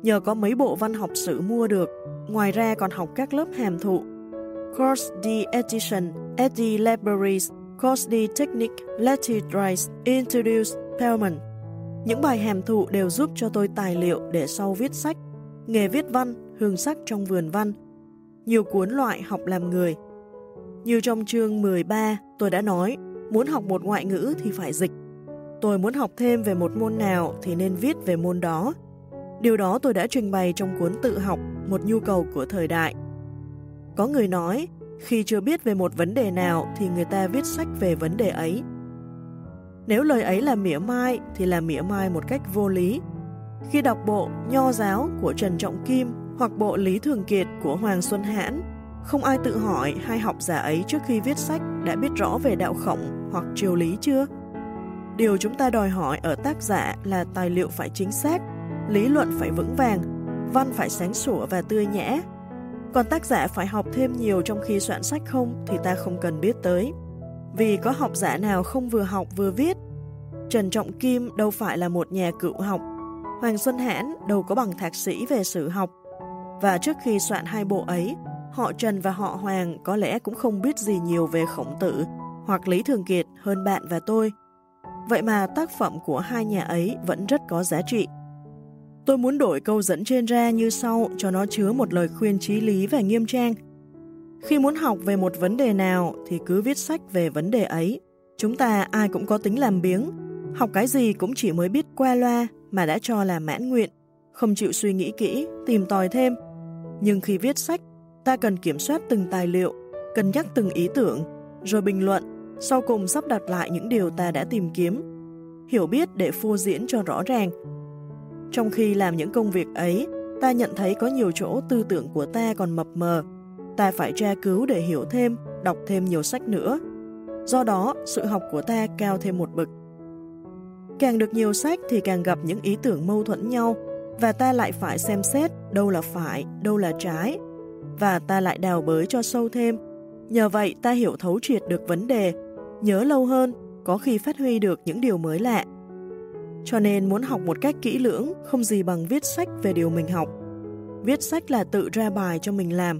Nhờ có mấy bộ văn học sử mua được, ngoài ra còn học các lớp hàm thụ. Course D Edition at the Libraries, Course D Technique, Lettered Introduce pelman Những bài hàm thụ đều giúp cho tôi tài liệu để sau viết sách, nghề viết văn, hương sắc trong vườn văn, nhiều cuốn loại học làm người, như trong chương 13, tôi đã nói, muốn học một ngoại ngữ thì phải dịch. Tôi muốn học thêm về một môn nào thì nên viết về môn đó. Điều đó tôi đã trình bày trong cuốn tự học, một nhu cầu của thời đại. Có người nói, khi chưa biết về một vấn đề nào thì người ta viết sách về vấn đề ấy. Nếu lời ấy là mỉa mai thì là mỉa mai một cách vô lý. Khi đọc bộ Nho giáo của Trần Trọng Kim hoặc bộ Lý Thường Kiệt của Hoàng Xuân Hãn, không ai tự hỏi hai học giả ấy trước khi viết sách đã biết rõ về đạo khổng hoặc triều lý chưa? Điều chúng ta đòi hỏi ở tác giả là tài liệu phải chính xác, lý luận phải vững vàng, văn phải sáng sủa và tươi nhã. Còn tác giả phải học thêm nhiều trong khi soạn sách không thì ta không cần biết tới. Vì có học giả nào không vừa học vừa viết. Trần Trọng Kim đâu phải là một nhà cựu học. Hoàng Xuân Hãn đâu có bằng thạc sĩ về sử học. Và trước khi soạn hai bộ ấy, họ Trần và họ Hoàng có lẽ cũng không biết gì nhiều về khổng tử hoặc Lý Thường Kiệt hơn bạn và tôi. Vậy mà tác phẩm của hai nhà ấy vẫn rất có giá trị. Tôi muốn đổi câu dẫn trên ra như sau cho nó chứa một lời khuyên trí lý và nghiêm trang. Khi muốn học về một vấn đề nào thì cứ viết sách về vấn đề ấy. Chúng ta ai cũng có tính làm biếng, học cái gì cũng chỉ mới biết qua loa mà đã cho là mãn nguyện, không chịu suy nghĩ kỹ, tìm tòi thêm. Nhưng khi viết sách, ta cần kiểm soát từng tài liệu, cân nhắc từng ý tưởng, rồi bình luận, sau cùng sắp đặt lại những điều ta đã tìm kiếm. Hiểu biết để phô diễn cho rõ ràng. Trong khi làm những công việc ấy, ta nhận thấy có nhiều chỗ tư tưởng của ta còn mập mờ, ta phải tra cứu để hiểu thêm, đọc thêm nhiều sách nữa. Do đó, sự học của ta cao thêm một bậc. Càng được nhiều sách thì càng gặp những ý tưởng mâu thuẫn nhau và ta lại phải xem xét đâu là phải, đâu là trái và ta lại đào bới cho sâu thêm. Nhờ vậy ta hiểu thấu triệt được vấn đề, nhớ lâu hơn, có khi phát huy được những điều mới lạ. Cho nên muốn học một cách kỹ lưỡng không gì bằng viết sách về điều mình học. Viết sách là tự ra bài cho mình làm,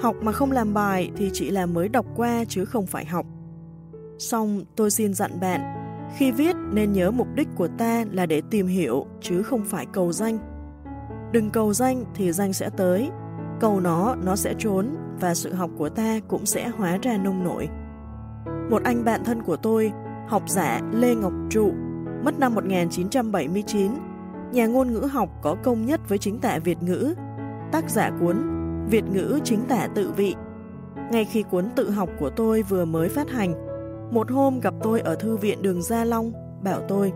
Học mà không làm bài thì chỉ là mới đọc qua chứ không phải học. Xong tôi xin dặn bạn, khi viết nên nhớ mục đích của ta là để tìm hiểu chứ không phải cầu danh. Đừng cầu danh thì danh sẽ tới, cầu nó nó sẽ trốn và sự học của ta cũng sẽ hóa ra nông nổi. Một anh bạn thân của tôi, học giả Lê Ngọc Trụ, mất năm 1979, nhà ngôn ngữ học có công nhất với chính tả Việt ngữ, tác giả cuốn Việt ngữ chính tả tự vị. Ngay khi cuốn tự học của tôi vừa mới phát hành, một hôm gặp tôi ở thư viện đường Gia Long, bảo tôi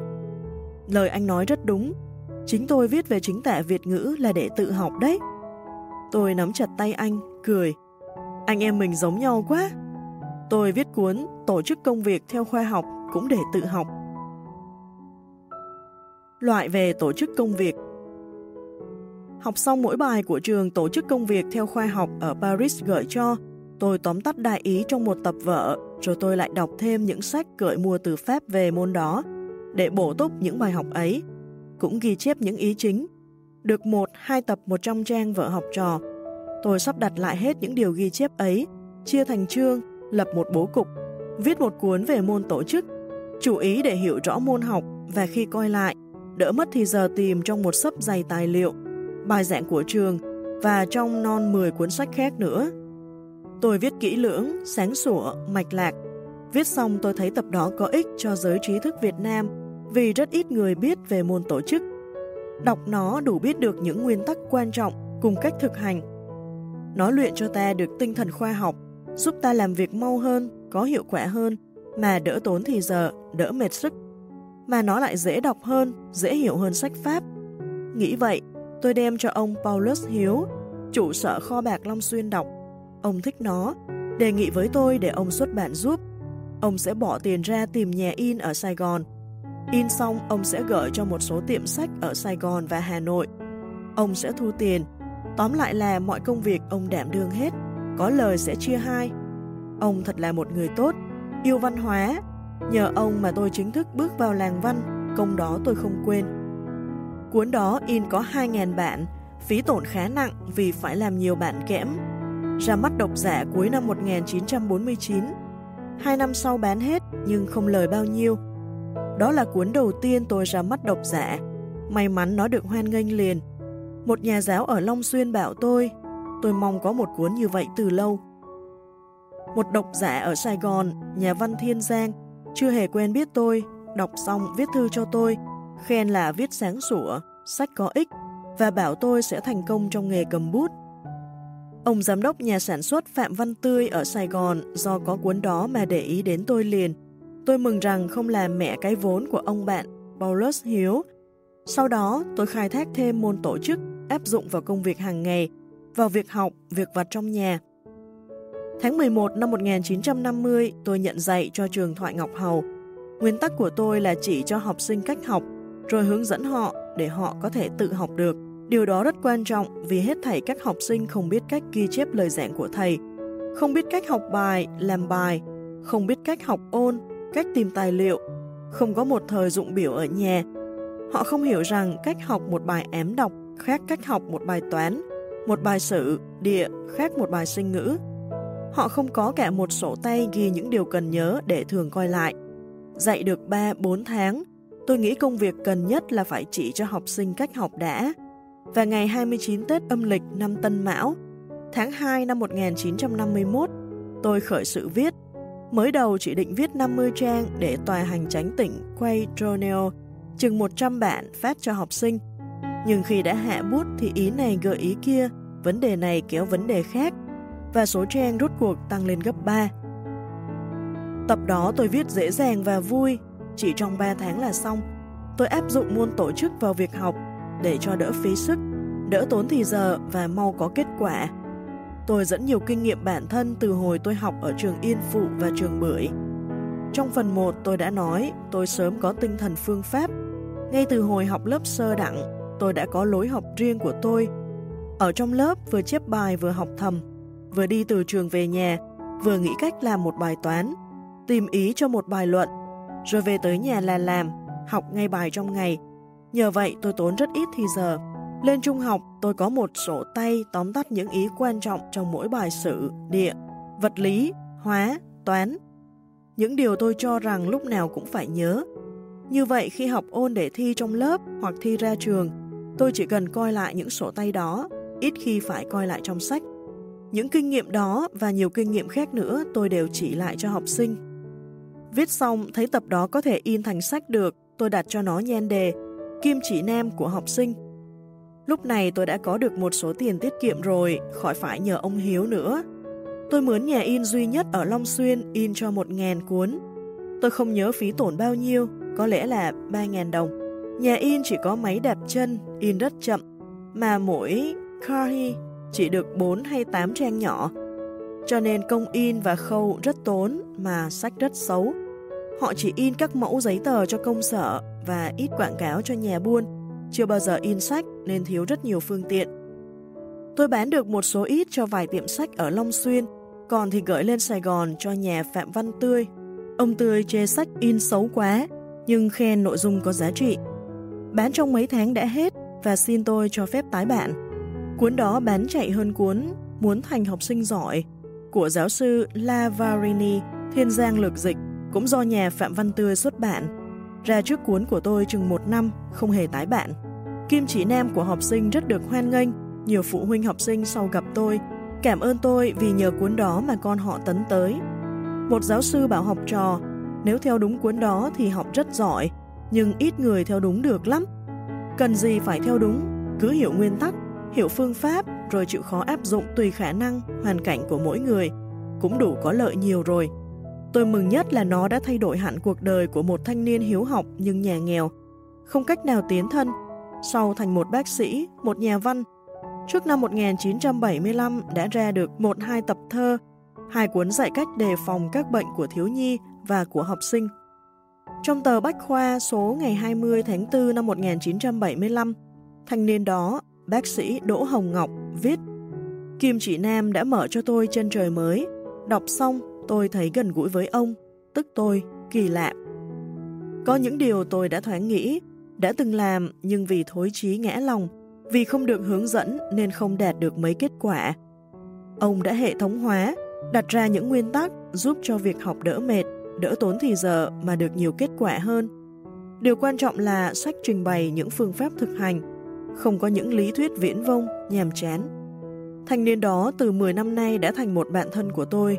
Lời anh nói rất đúng, chính tôi viết về chính tả Việt ngữ là để tự học đấy. Tôi nắm chặt tay anh, cười. Anh em mình giống nhau quá. Tôi viết cuốn Tổ chức công việc theo khoa học cũng để tự học. Loại về tổ chức công việc Học xong mỗi bài của trường tổ chức công việc theo khoa học ở Paris gửi cho, tôi tóm tắt đại ý trong một tập vở, rồi tôi lại đọc thêm những sách gửi mua từ Pháp về môn đó, để bổ túc những bài học ấy, cũng ghi chép những ý chính. Được một, hai tập một trong trang vợ học trò, tôi sắp đặt lại hết những điều ghi chép ấy, chia thành chương, lập một bố cục, viết một cuốn về môn tổ chức, chú ý để hiểu rõ môn học và khi coi lại, đỡ mất thì giờ tìm trong một sấp dày tài liệu bài giảng của trường và trong non 10 cuốn sách khác nữa. Tôi viết kỹ lưỡng, sáng sủa, mạch lạc. Viết xong tôi thấy tập đó có ích cho giới trí thức Việt Nam vì rất ít người biết về môn tổ chức. Đọc nó đủ biết được những nguyên tắc quan trọng cùng cách thực hành. Nó luyện cho ta được tinh thần khoa học, giúp ta làm việc mau hơn, có hiệu quả hơn, mà đỡ tốn thì giờ, đỡ mệt sức. Mà nó lại dễ đọc hơn, dễ hiểu hơn sách Pháp. Nghĩ vậy, Tôi đem cho ông Paulus Hiếu, chủ sở kho bạc Long Xuyên đọc. Ông thích nó, đề nghị với tôi để ông xuất bản giúp. Ông sẽ bỏ tiền ra tìm nhà in ở Sài Gòn. In xong, ông sẽ gửi cho một số tiệm sách ở Sài Gòn và Hà Nội. Ông sẽ thu tiền. Tóm lại là mọi công việc ông đảm đương hết, có lời sẽ chia hai. Ông thật là một người tốt, yêu văn hóa. Nhờ ông mà tôi chính thức bước vào làng văn, công đó tôi không quên. Cuốn đó in có 2.000 bản, phí tổn khá nặng vì phải làm nhiều bản kẽm. Ra mắt độc giả cuối năm 1949. Hai năm sau bán hết nhưng không lời bao nhiêu. Đó là cuốn đầu tiên tôi ra mắt độc giả. May mắn nó được hoan nghênh liền. Một nhà giáo ở Long Xuyên bảo tôi, tôi mong có một cuốn như vậy từ lâu. Một độc giả ở Sài Gòn, nhà văn Thiên Giang, chưa hề quen biết tôi, đọc xong viết thư cho tôi, khen là viết sáng sủa, sách có ích và bảo tôi sẽ thành công trong nghề cầm bút. Ông giám đốc nhà sản xuất Phạm Văn Tươi ở Sài Gòn do có cuốn đó mà để ý đến tôi liền. Tôi mừng rằng không làm mẹ cái vốn của ông bạn Paulus Hiếu. Sau đó, tôi khai thác thêm môn tổ chức áp dụng vào công việc hàng ngày, vào việc học, việc vặt trong nhà. Tháng 11 năm 1950, tôi nhận dạy cho trường Thoại Ngọc Hầu. Nguyên tắc của tôi là chỉ cho học sinh cách học, rồi hướng dẫn họ để họ có thể tự học được. Điều đó rất quan trọng vì hết thảy các học sinh không biết cách ghi chép lời giảng của thầy, không biết cách học bài, làm bài, không biết cách học ôn, cách tìm tài liệu, không có một thời dụng biểu ở nhà. Họ không hiểu rằng cách học một bài ém đọc khác cách học một bài toán, một bài sử, địa khác một bài sinh ngữ. Họ không có cả một sổ tay ghi những điều cần nhớ để thường coi lại. Dạy được 3-4 tháng, tôi nghĩ công việc cần nhất là phải chỉ cho học sinh cách học đã. Và ngày 29 Tết âm lịch năm Tân Mão, tháng 2 năm 1951, tôi khởi sự viết. Mới đầu chỉ định viết 50 trang để tòa hành chánh tỉnh quay Troneo, chừng 100 bản phát cho học sinh. Nhưng khi đã hạ bút thì ý này gợi ý kia, vấn đề này kéo vấn đề khác, và số trang rút cuộc tăng lên gấp 3. Tập đó tôi viết dễ dàng và vui, chỉ trong 3 tháng là xong. Tôi áp dụng môn tổ chức vào việc học để cho đỡ phí sức, đỡ tốn thì giờ và mau có kết quả. Tôi dẫn nhiều kinh nghiệm bản thân từ hồi tôi học ở trường Yên Phụ và trường Bưởi. Trong phần 1 tôi đã nói tôi sớm có tinh thần phương pháp. Ngay từ hồi học lớp sơ đẳng, tôi đã có lối học riêng của tôi. Ở trong lớp vừa chép bài vừa học thầm, vừa đi từ trường về nhà, vừa nghĩ cách làm một bài toán, tìm ý cho một bài luận, rồi về tới nhà là làm, học ngay bài trong ngày. Nhờ vậy tôi tốn rất ít thì giờ. Lên trung học, tôi có một sổ tay tóm tắt những ý quan trọng trong mỗi bài sử, địa, vật lý, hóa, toán. Những điều tôi cho rằng lúc nào cũng phải nhớ. Như vậy khi học ôn để thi trong lớp hoặc thi ra trường, tôi chỉ cần coi lại những sổ tay đó, ít khi phải coi lại trong sách. Những kinh nghiệm đó và nhiều kinh nghiệm khác nữa tôi đều chỉ lại cho học sinh. Viết xong thấy tập đó có thể in thành sách được, tôi đặt cho nó nhan đề Kim chỉ nam của học sinh. Lúc này tôi đã có được một số tiền tiết kiệm rồi, khỏi phải nhờ ông Hiếu nữa. Tôi mướn nhà in duy nhất ở Long Xuyên in cho 1.000 cuốn. Tôi không nhớ phí tổn bao nhiêu, có lẽ là 3.000 đồng. Nhà in chỉ có máy đạp chân, in rất chậm, mà mỗi carhi chỉ được 4 hay 8 trang nhỏ. Cho nên công in và khâu rất tốn mà sách rất xấu. Họ chỉ in các mẫu giấy tờ cho công sở và ít quảng cáo cho nhà buôn, chưa bao giờ in sách nên thiếu rất nhiều phương tiện. Tôi bán được một số ít cho vài tiệm sách ở Long Xuyên, còn thì gửi lên Sài Gòn cho nhà Phạm Văn Tươi. Ông Tươi chê sách in xấu quá, nhưng khen nội dung có giá trị. Bán trong mấy tháng đã hết và xin tôi cho phép tái bản. Cuốn đó bán chạy hơn cuốn Muốn thành học sinh giỏi của giáo sư Lavarini Thiên Giang Lược Dịch cũng do nhà Phạm Văn Tươi xuất bản. Ra trước cuốn của tôi chừng một năm, không hề tái bản. Kim chỉ nam của học sinh rất được hoan nghênh, nhiều phụ huynh học sinh sau gặp tôi, cảm ơn tôi vì nhờ cuốn đó mà con họ tấn tới. Một giáo sư bảo học trò, nếu theo đúng cuốn đó thì học rất giỏi, nhưng ít người theo đúng được lắm. Cần gì phải theo đúng, cứ hiểu nguyên tắc, hiểu phương pháp rồi chịu khó áp dụng tùy khả năng, hoàn cảnh của mỗi người, cũng đủ có lợi nhiều rồi. Tôi mừng nhất là nó đã thay đổi hẳn cuộc đời của một thanh niên hiếu học nhưng nhà nghèo, không cách nào tiến thân, sau thành một bác sĩ, một nhà văn. Trước năm 1975 đã ra được một hai tập thơ, hai cuốn dạy cách đề phòng các bệnh của thiếu nhi và của học sinh. Trong tờ Bách Khoa số ngày 20 tháng 4 năm 1975, thanh niên đó, bác sĩ Đỗ Hồng Ngọc, viết Kim Chỉ Nam đã mở cho tôi chân trời mới. Đọc xong, tôi thấy gần gũi với ông, tức tôi, kỳ lạ. Có những điều tôi đã thoáng nghĩ, đã từng làm nhưng vì thối chí ngã lòng, vì không được hướng dẫn nên không đạt được mấy kết quả. Ông đã hệ thống hóa, đặt ra những nguyên tắc giúp cho việc học đỡ mệt, đỡ tốn thì giờ mà được nhiều kết quả hơn. Điều quan trọng là sách trình bày những phương pháp thực hành, không có những lý thuyết viễn vông, nhàm chán. Thanh niên đó từ 10 năm nay đã thành một bạn thân của tôi.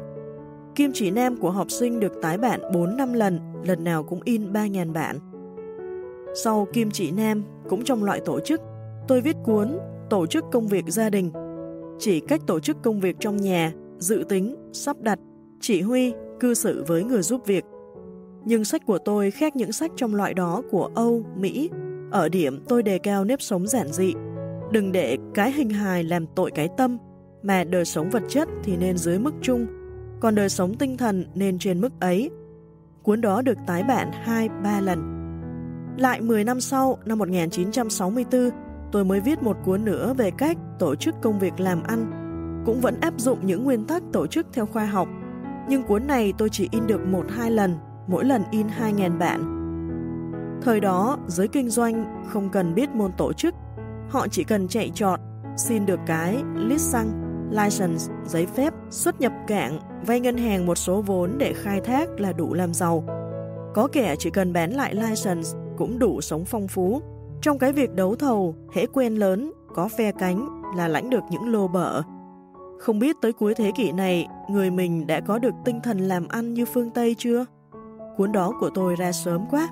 Kim chỉ nam của học sinh được tái bản 4 năm lần, lần nào cũng in 3.000 bản. Sau kim chỉ nam, cũng trong loại tổ chức, tôi viết cuốn Tổ chức công việc gia đình, chỉ cách tổ chức công việc trong nhà, dự tính, sắp đặt, chỉ huy, cư xử với người giúp việc. Nhưng sách của tôi khác những sách trong loại đó của Âu, Mỹ. Ở điểm tôi đề cao nếp sống giản dị. Đừng để cái hình hài làm tội cái tâm, mà đời sống vật chất thì nên dưới mức chung, còn đời sống tinh thần nên trên mức ấy. Cuốn đó được tái bản 2-3 lần. Lại 10 năm sau, năm 1964, tôi mới viết một cuốn nữa về cách tổ chức công việc làm ăn, cũng vẫn áp dụng những nguyên tắc tổ chức theo khoa học. Nhưng cuốn này tôi chỉ in được 1-2 lần, mỗi lần in 2.000 bản. Thời đó, giới kinh doanh không cần biết môn tổ chức, họ chỉ cần chạy trọt, xin được cái list xăng, license, giấy phép, xuất nhập cảng, vay ngân hàng một số vốn để khai thác là đủ làm giàu. Có kẻ chỉ cần bán lại license cũng đủ sống phong phú. Trong cái việc đấu thầu, hễ quen lớn, có phe cánh là lãnh được những lô bợ Không biết tới cuối thế kỷ này, người mình đã có được tinh thần làm ăn như phương Tây chưa? Cuốn đó của tôi ra sớm quá.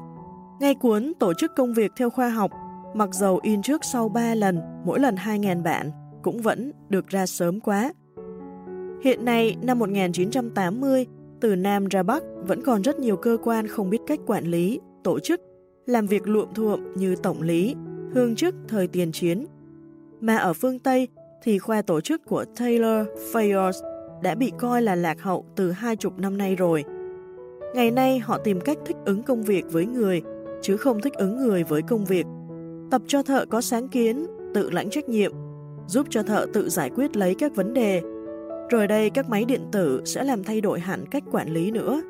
Ngay cuốn tổ chức công việc theo khoa học, mặc dầu in trước sau 3 lần, mỗi lần 2.000 bản, cũng vẫn được ra sớm quá. Hiện nay, năm 1980, từ Nam ra Bắc vẫn còn rất nhiều cơ quan không biết cách quản lý, tổ chức làm việc luộm thuộm như tổng lý, hương chức thời tiền chiến. Mà ở phương Tây thì khoa tổ chức của Taylor Fayos đã bị coi là lạc hậu từ hai chục năm nay rồi. Ngày nay họ tìm cách thích ứng công việc với người, chứ không thích ứng người với công việc. Tập cho thợ có sáng kiến, tự lãnh trách nhiệm, giúp cho thợ tự giải quyết lấy các vấn đề. Rồi đây các máy điện tử sẽ làm thay đổi hẳn cách quản lý nữa.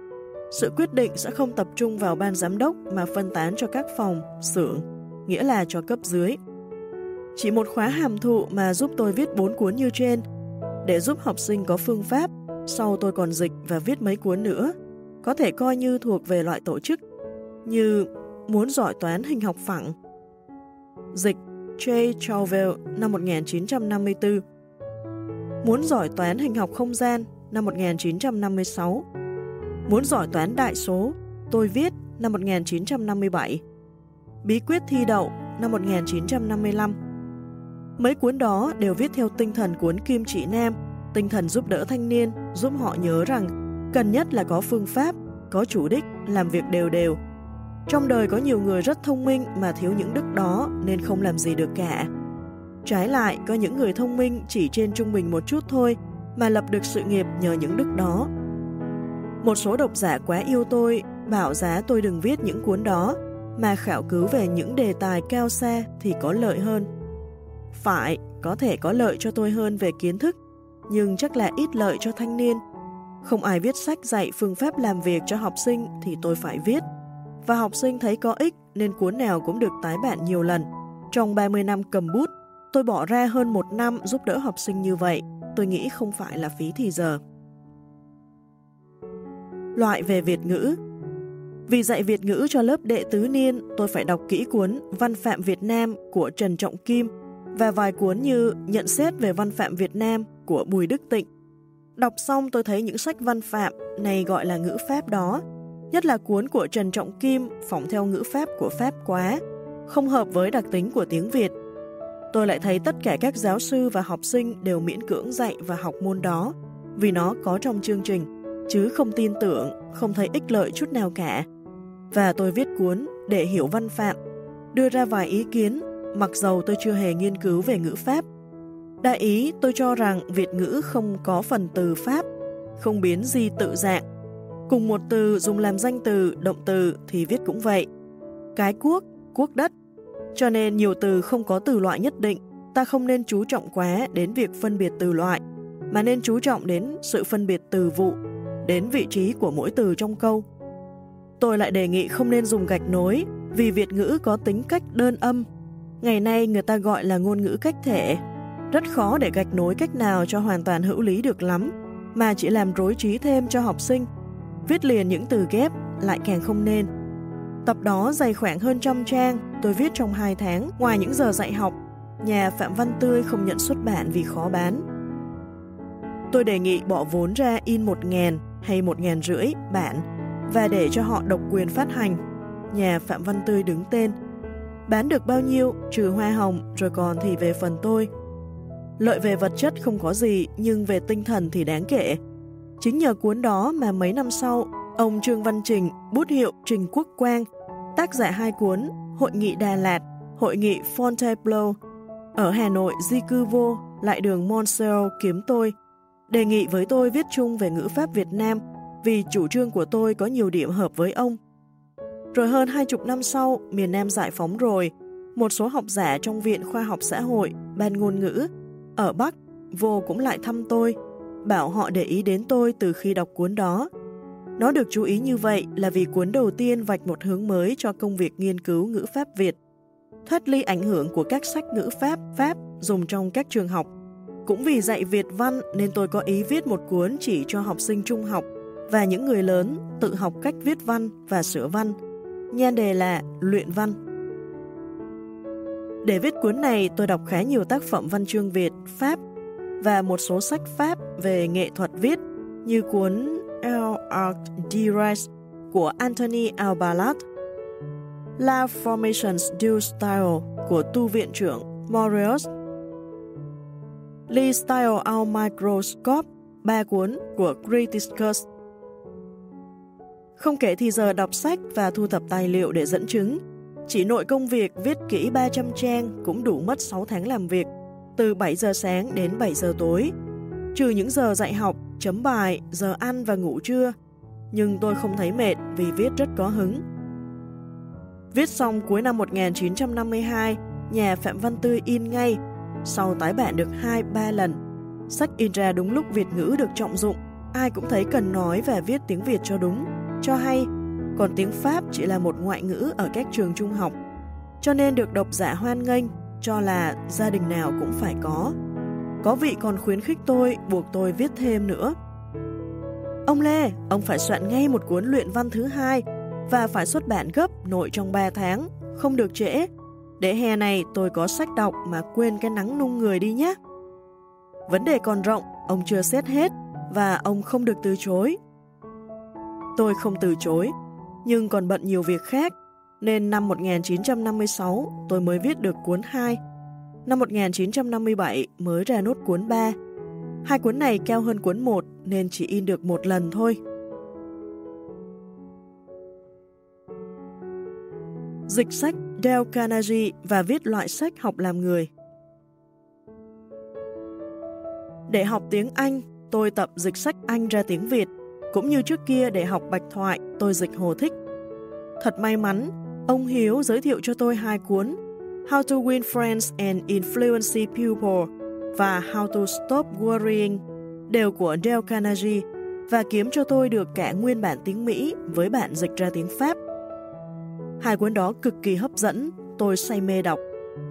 Sự quyết định sẽ không tập trung vào ban giám đốc mà phân tán cho các phòng, xưởng, nghĩa là cho cấp dưới. Chỉ một khóa hàm thụ mà giúp tôi viết bốn cuốn như trên, để giúp học sinh có phương pháp, sau tôi còn dịch và viết mấy cuốn nữa, có thể coi như thuộc về loại tổ chức, như muốn giỏi toán hình học phẳng. Dịch J. Chauvel năm 1954 Muốn giỏi toán hình học không gian năm 1956 Muốn giỏi toán đại số, tôi viết năm 1957. Bí quyết thi đậu năm 1955. Mấy cuốn đó đều viết theo tinh thần cuốn Kim Chỉ Nam, tinh thần giúp đỡ thanh niên, giúp họ nhớ rằng cần nhất là có phương pháp, có chủ đích, làm việc đều đều. Trong đời có nhiều người rất thông minh mà thiếu những đức đó nên không làm gì được cả. Trái lại, có những người thông minh chỉ trên trung bình một chút thôi mà lập được sự nghiệp nhờ những đức đó một số độc giả quá yêu tôi, bảo giá tôi đừng viết những cuốn đó, mà khảo cứu về những đề tài cao xa thì có lợi hơn. Phải, có thể có lợi cho tôi hơn về kiến thức, nhưng chắc là ít lợi cho thanh niên. Không ai viết sách dạy phương pháp làm việc cho học sinh thì tôi phải viết. Và học sinh thấy có ích nên cuốn nào cũng được tái bản nhiều lần. Trong 30 năm cầm bút, tôi bỏ ra hơn một năm giúp đỡ học sinh như vậy. Tôi nghĩ không phải là phí thì giờ. Loại về Việt ngữ Vì dạy Việt ngữ cho lớp đệ tứ niên, tôi phải đọc kỹ cuốn Văn phạm Việt Nam của Trần Trọng Kim và vài cuốn như Nhận xét về văn phạm Việt Nam của Bùi Đức Tịnh. Đọc xong tôi thấy những sách văn phạm này gọi là ngữ pháp đó, nhất là cuốn của Trần Trọng Kim phỏng theo ngữ pháp của Pháp quá, không hợp với đặc tính của tiếng Việt. Tôi lại thấy tất cả các giáo sư và học sinh đều miễn cưỡng dạy và học môn đó, vì nó có trong chương trình chứ không tin tưởng, không thấy ích lợi chút nào cả. Và tôi viết cuốn để hiểu văn phạm, đưa ra vài ý kiến, mặc dầu tôi chưa hề nghiên cứu về ngữ pháp. Đại ý tôi cho rằng Việt ngữ không có phần từ pháp, không biến gì tự dạng. Cùng một từ dùng làm danh từ, động từ thì viết cũng vậy. Cái quốc, quốc đất. Cho nên nhiều từ không có từ loại nhất định, ta không nên chú trọng quá đến việc phân biệt từ loại, mà nên chú trọng đến sự phân biệt từ vụ, đến vị trí của mỗi từ trong câu. Tôi lại đề nghị không nên dùng gạch nối vì Việt ngữ có tính cách đơn âm. Ngày nay người ta gọi là ngôn ngữ cách thể. Rất khó để gạch nối cách nào cho hoàn toàn hữu lý được lắm, mà chỉ làm rối trí thêm cho học sinh. Viết liền những từ ghép lại càng không nên. Tập đó dày khoảng hơn trăm trang, tôi viết trong 2 tháng, ngoài những giờ dạy học. Nhà Phạm Văn Tươi không nhận xuất bản vì khó bán. Tôi đề nghị bỏ vốn ra in 1 ngàn hay một ngàn rưỡi bản và để cho họ độc quyền phát hành. Nhà Phạm Văn Tươi đứng tên. Bán được bao nhiêu, trừ hoa hồng, rồi còn thì về phần tôi. Lợi về vật chất không có gì, nhưng về tinh thần thì đáng kể. Chính nhờ cuốn đó mà mấy năm sau, ông Trương Văn Trình, bút hiệu Trình Quốc Quang, tác giả hai cuốn Hội nghị Đà Lạt, Hội nghị Fontainebleau, ở Hà Nội di cư vô, lại đường Montreal kiếm tôi, đề nghị với tôi viết chung về ngữ pháp Việt Nam vì chủ trương của tôi có nhiều điểm hợp với ông. Rồi hơn hai chục năm sau, miền Nam giải phóng rồi, một số học giả trong Viện Khoa học Xã hội, ban ngôn ngữ, ở Bắc, vô cũng lại thăm tôi, bảo họ để ý đến tôi từ khi đọc cuốn đó. Nó được chú ý như vậy là vì cuốn đầu tiên vạch một hướng mới cho công việc nghiên cứu ngữ pháp Việt, thoát ly ảnh hưởng của các sách ngữ pháp Pháp dùng trong các trường học. Cũng vì dạy Việt văn nên tôi có ý viết một cuốn chỉ cho học sinh trung học và những người lớn tự học cách viết văn và sửa văn. Nhan đề là Luyện văn. Để viết cuốn này, tôi đọc khá nhiều tác phẩm văn chương Việt, Pháp và một số sách Pháp về nghệ thuật viết như cuốn El Art Rice của Anthony Albalat, La Formations du Style của tu viện trưởng Moreus, Lee Style Out Microscope, ba cuốn của Criticus. Không kể thì giờ đọc sách và thu thập tài liệu để dẫn chứng, chỉ nội công việc viết kỹ 300 trang cũng đủ mất 6 tháng làm việc, từ 7 giờ sáng đến 7 giờ tối. Trừ những giờ dạy học, chấm bài, giờ ăn và ngủ trưa. Nhưng tôi không thấy mệt vì viết rất có hứng. Viết xong cuối năm 1952, nhà Phạm Văn Tươi in ngay, sau tái bản được 2-3 lần. Sách in ra đúng lúc Việt ngữ được trọng dụng, ai cũng thấy cần nói và viết tiếng Việt cho đúng, cho hay còn tiếng Pháp chỉ là một ngoại ngữ ở các trường trung học, cho nên được độc giả hoan nghênh, cho là gia đình nào cũng phải có. Có vị còn khuyến khích tôi, buộc tôi viết thêm nữa. Ông Lê, ông phải soạn ngay một cuốn luyện văn thứ hai và phải xuất bản gấp nội trong 3 tháng, không được trễ. Để hè này tôi có sách đọc mà quên cái nắng nung người đi nhé. Vấn đề còn rộng, ông chưa xét hết và ông không được từ chối. Tôi không từ chối, nhưng còn bận nhiều việc khác, nên năm 1956 tôi mới viết được cuốn 2. Năm 1957 mới ra nốt cuốn 3. Hai cuốn này cao hơn cuốn 1 nên chỉ in được một lần thôi. Dịch sách Dale Carnegie và viết loại sách học làm người. Để học tiếng Anh, tôi tập dịch sách Anh ra tiếng Việt cũng như trước kia để học bạch thoại, tôi dịch Hồ Thích. Thật may mắn, ông Hiếu giới thiệu cho tôi hai cuốn How to Win Friends and Influence People và How to Stop Worrying đều của Dale Carnegie và kiếm cho tôi được cả nguyên bản tiếng Mỹ với bản dịch ra tiếng Pháp. Hai cuốn đó cực kỳ hấp dẫn, tôi say mê đọc,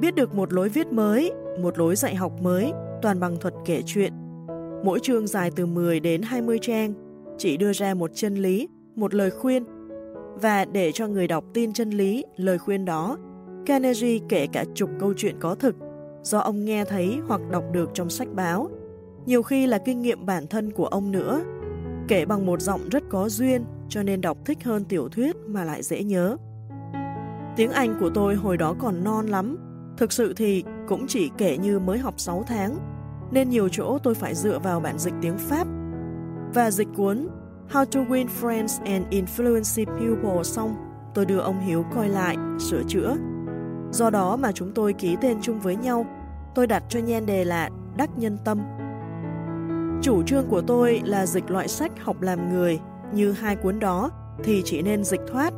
biết được một lối viết mới, một lối dạy học mới, toàn bằng thuật kể chuyện. Mỗi chương dài từ 10 đến 20 trang, chỉ đưa ra một chân lý, một lời khuyên. Và để cho người đọc tin chân lý, lời khuyên đó, Carnegie kể cả chục câu chuyện có thực, do ông nghe thấy hoặc đọc được trong sách báo. Nhiều khi là kinh nghiệm bản thân của ông nữa. Kể bằng một giọng rất có duyên, cho nên đọc thích hơn tiểu thuyết mà lại dễ nhớ. Tiếng Anh của tôi hồi đó còn non lắm, thực sự thì cũng chỉ kể như mới học 6 tháng, nên nhiều chỗ tôi phải dựa vào bản dịch tiếng Pháp và dịch cuốn How to Win Friends and Influence People xong, tôi đưa ông Hiếu coi lại, sửa chữa. Do đó mà chúng tôi ký tên chung với nhau, tôi đặt cho nhan đề là Đắc Nhân Tâm. Chủ trương của tôi là dịch loại sách học làm người, như hai cuốn đó thì chỉ nên dịch thoát,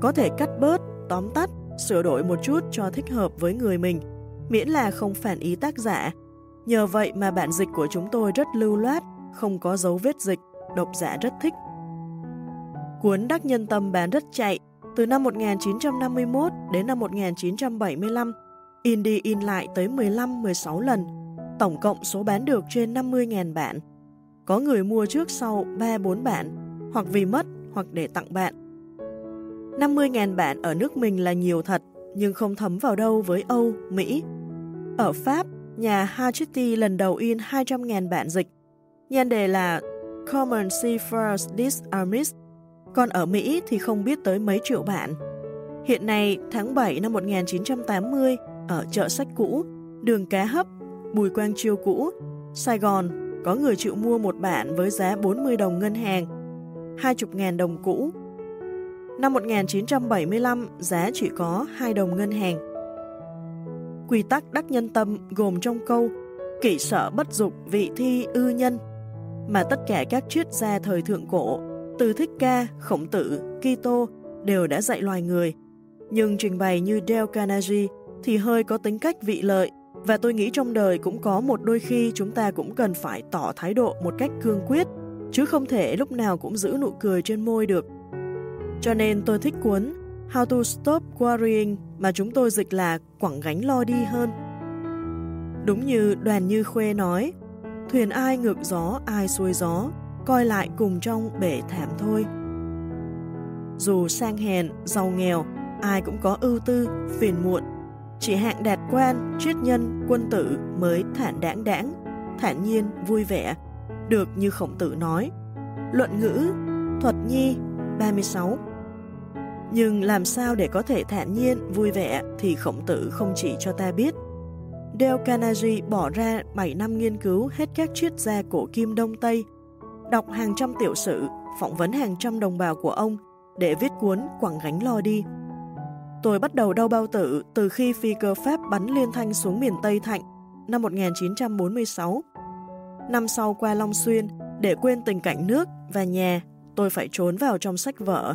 có thể cắt bớt, tóm tắt, sửa đổi một chút cho thích hợp với người mình, miễn là không phản ý tác giả. Nhờ vậy mà bản dịch của chúng tôi rất lưu loát, không có dấu vết dịch, độc giả rất thích. Cuốn Đắc Nhân Tâm bán rất chạy, từ năm 1951 đến năm 1975, in đi in lại tới 15-16 lần, tổng cộng số bán được trên 50.000 bản. Có người mua trước sau 3-4 bản, hoặc vì mất hoặc để tặng bạn. 50.000 bạn ở nước mình là nhiều thật, nhưng không thấm vào đâu với Âu, Mỹ. Ở Pháp, nhà Hachette lần đầu in 200.000 bản dịch, nhan đề là Common Seafarers Disarmist, còn ở Mỹ thì không biết tới mấy triệu bản. Hiện nay, tháng 7 năm 1980, ở chợ sách cũ, đường cá hấp, Bùi Quang Chiêu cũ, Sài Gòn, có người chịu mua một bản với giá 40 đồng ngân hàng, 20.000 đồng cũ. Năm 1975, giá chỉ có 2 đồng ngân hàng. Quy tắc đắc nhân tâm gồm trong câu kỵ sở bất dục vị thi ư nhân, mà tất cả các triết gia thời thượng cổ, từ Thích Ca, Khổng Tử, Kitô đều đã dạy loài người. Nhưng trình bày như Dale Carnegie thì hơi có tính cách vị lợi, và tôi nghĩ trong đời cũng có một đôi khi chúng ta cũng cần phải tỏ thái độ một cách cương quyết, chứ không thể lúc nào cũng giữ nụ cười trên môi được. Cho nên tôi thích cuốn How to Stop Worrying mà chúng tôi dịch là quẳng gánh lo đi hơn. Đúng như đoàn như khuê nói, thuyền ai ngược gió ai xuôi gió, coi lại cùng trong bể thảm thôi. Dù sang hèn, giàu nghèo, ai cũng có ưu tư, phiền muộn. Chỉ hạng đạt quan, triết nhân, quân tử mới thản đáng đáng, thản nhiên, vui vẻ, được như khổng tử nói. Luận ngữ, thuật nhi, 36 nhưng làm sao để có thể thản nhiên, vui vẻ thì khổng tử không chỉ cho ta biết. Dale Carnegie bỏ ra 7 năm nghiên cứu hết các triết gia cổ kim Đông Tây, đọc hàng trăm tiểu sử, phỏng vấn hàng trăm đồng bào của ông để viết cuốn Quảng gánh lo đi. Tôi bắt đầu đau bao tử từ khi phi cơ Pháp bắn liên thanh xuống miền Tây Thạnh năm 1946. Năm sau qua Long Xuyên, để quên tình cảnh nước và nhà, tôi phải trốn vào trong sách vở.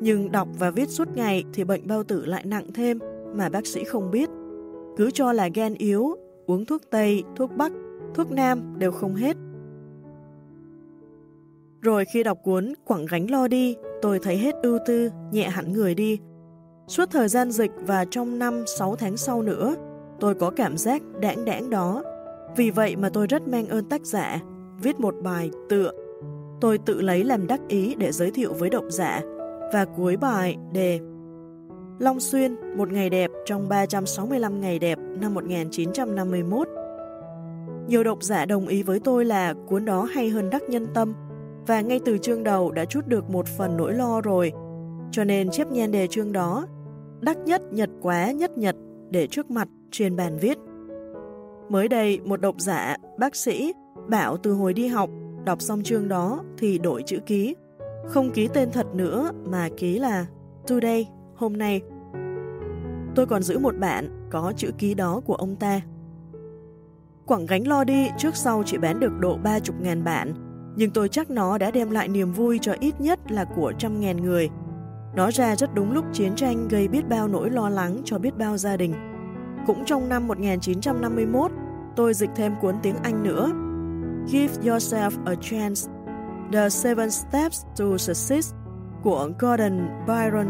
Nhưng đọc và viết suốt ngày thì bệnh bao tử lại nặng thêm mà bác sĩ không biết. Cứ cho là gan yếu, uống thuốc Tây, thuốc Bắc, thuốc Nam đều không hết. Rồi khi đọc cuốn Quảng gánh lo đi, tôi thấy hết ưu tư, nhẹ hẳn người đi. Suốt thời gian dịch và trong năm 6 tháng sau nữa, tôi có cảm giác đãng đãng đó. Vì vậy mà tôi rất mang ơn tác giả, viết một bài tựa. Tôi tự lấy làm đắc ý để giới thiệu với độc giả, và cuối bài đề Long Xuyên, một ngày đẹp trong 365 ngày đẹp năm 1951. Nhiều độc giả đồng ý với tôi là cuốn đó hay hơn Đắc Nhân Tâm, và ngay từ chương đầu đã chút được một phần nỗi lo rồi, cho nên chép nhan đề chương đó, đắc nhất nhật quá nhất nhật để trước mặt trên bàn viết. Mới đây, một độc giả, bác sĩ, bảo từ hồi đi học, đọc xong chương đó thì đổi chữ ký, không ký tên thật nữa mà ký là Today, hôm nay. Tôi còn giữ một bạn có chữ ký đó của ông ta. Quảng gánh lo đi trước sau chỉ bán được độ 30.000 bản, nhưng tôi chắc nó đã đem lại niềm vui cho ít nhất là của trăm ngàn người. Nó ra rất đúng lúc chiến tranh gây biết bao nỗi lo lắng cho biết bao gia đình. Cũng trong năm 1951, tôi dịch thêm cuốn tiếng Anh nữa. Give Yourself a Chance The Seven Steps to Success của Gordon Byron.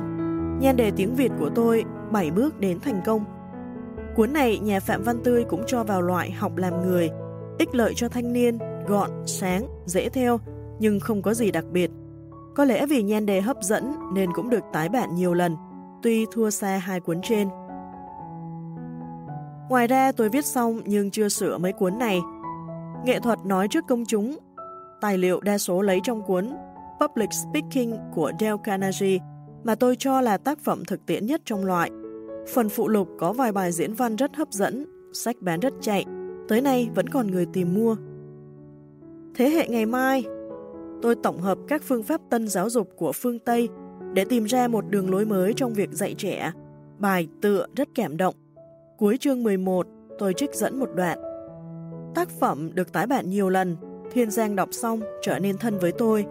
Nhan đề tiếng Việt của tôi, 7 bước đến thành công. Cuốn này nhà Phạm Văn Tươi cũng cho vào loại học làm người, ích lợi cho thanh niên, gọn, sáng, dễ theo, nhưng không có gì đặc biệt. Có lẽ vì nhan đề hấp dẫn nên cũng được tái bản nhiều lần, tuy thua xa hai cuốn trên. Ngoài ra tôi viết xong nhưng chưa sửa mấy cuốn này. Nghệ thuật nói trước công chúng, tài liệu đa số lấy trong cuốn Public Speaking của Dale Carnegie mà tôi cho là tác phẩm thực tiễn nhất trong loại. Phần phụ lục có vài bài diễn văn rất hấp dẫn, sách bán rất chạy, tới nay vẫn còn người tìm mua. Thế hệ ngày mai, tôi tổng hợp các phương pháp tân giáo dục của phương Tây để tìm ra một đường lối mới trong việc dạy trẻ. Bài tựa rất cảm động. Cuối chương 11, tôi trích dẫn một đoạn. Tác phẩm được tái bản nhiều lần, Thiên Giang đọc xong trở nên thân với tôi.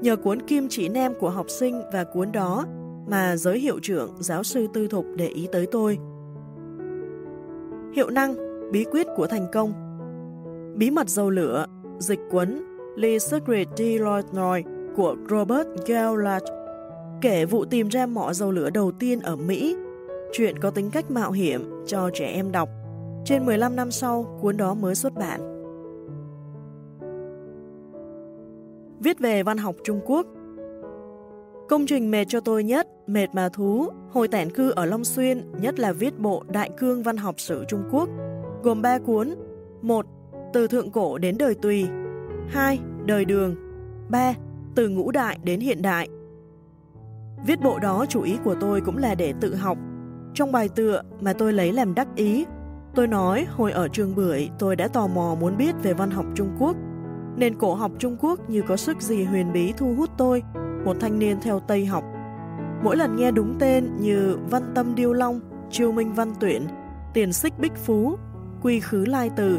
Nhờ cuốn Kim Chỉ Nam của học sinh và cuốn đó mà giới hiệu trưởng giáo sư tư thục để ý tới tôi. Hiệu năng, bí quyết của thành công Bí mật dầu lửa, dịch cuốn Le Secret de l'Oinoy của Robert Gellert kể vụ tìm ra mỏ dầu lửa đầu tiên ở Mỹ, chuyện có tính cách mạo hiểm cho trẻ em đọc. Trên 15 năm sau, cuốn đó mới xuất bản. Viết về văn học Trung Quốc Công trình mệt cho tôi nhất, mệt mà thú, hồi tản cư ở Long Xuyên, nhất là viết bộ Đại cương văn học sử Trung Quốc, gồm 3 cuốn. 1. Từ thượng cổ đến đời tùy 2. Đời đường ba, từ ngũ đại đến hiện đại. Viết bộ đó chủ ý của tôi cũng là để tự học. Trong bài tựa mà tôi lấy làm đắc ý, tôi nói hồi ở trường bưởi tôi đã tò mò muốn biết về văn học Trung Quốc. Nền cổ học Trung Quốc như có sức gì huyền bí thu hút tôi, một thanh niên theo Tây học. Mỗi lần nghe đúng tên như Văn Tâm Điêu Long, Triều Minh Văn Tuyển, Tiền Xích Bích Phú, Quy Khứ Lai Từ,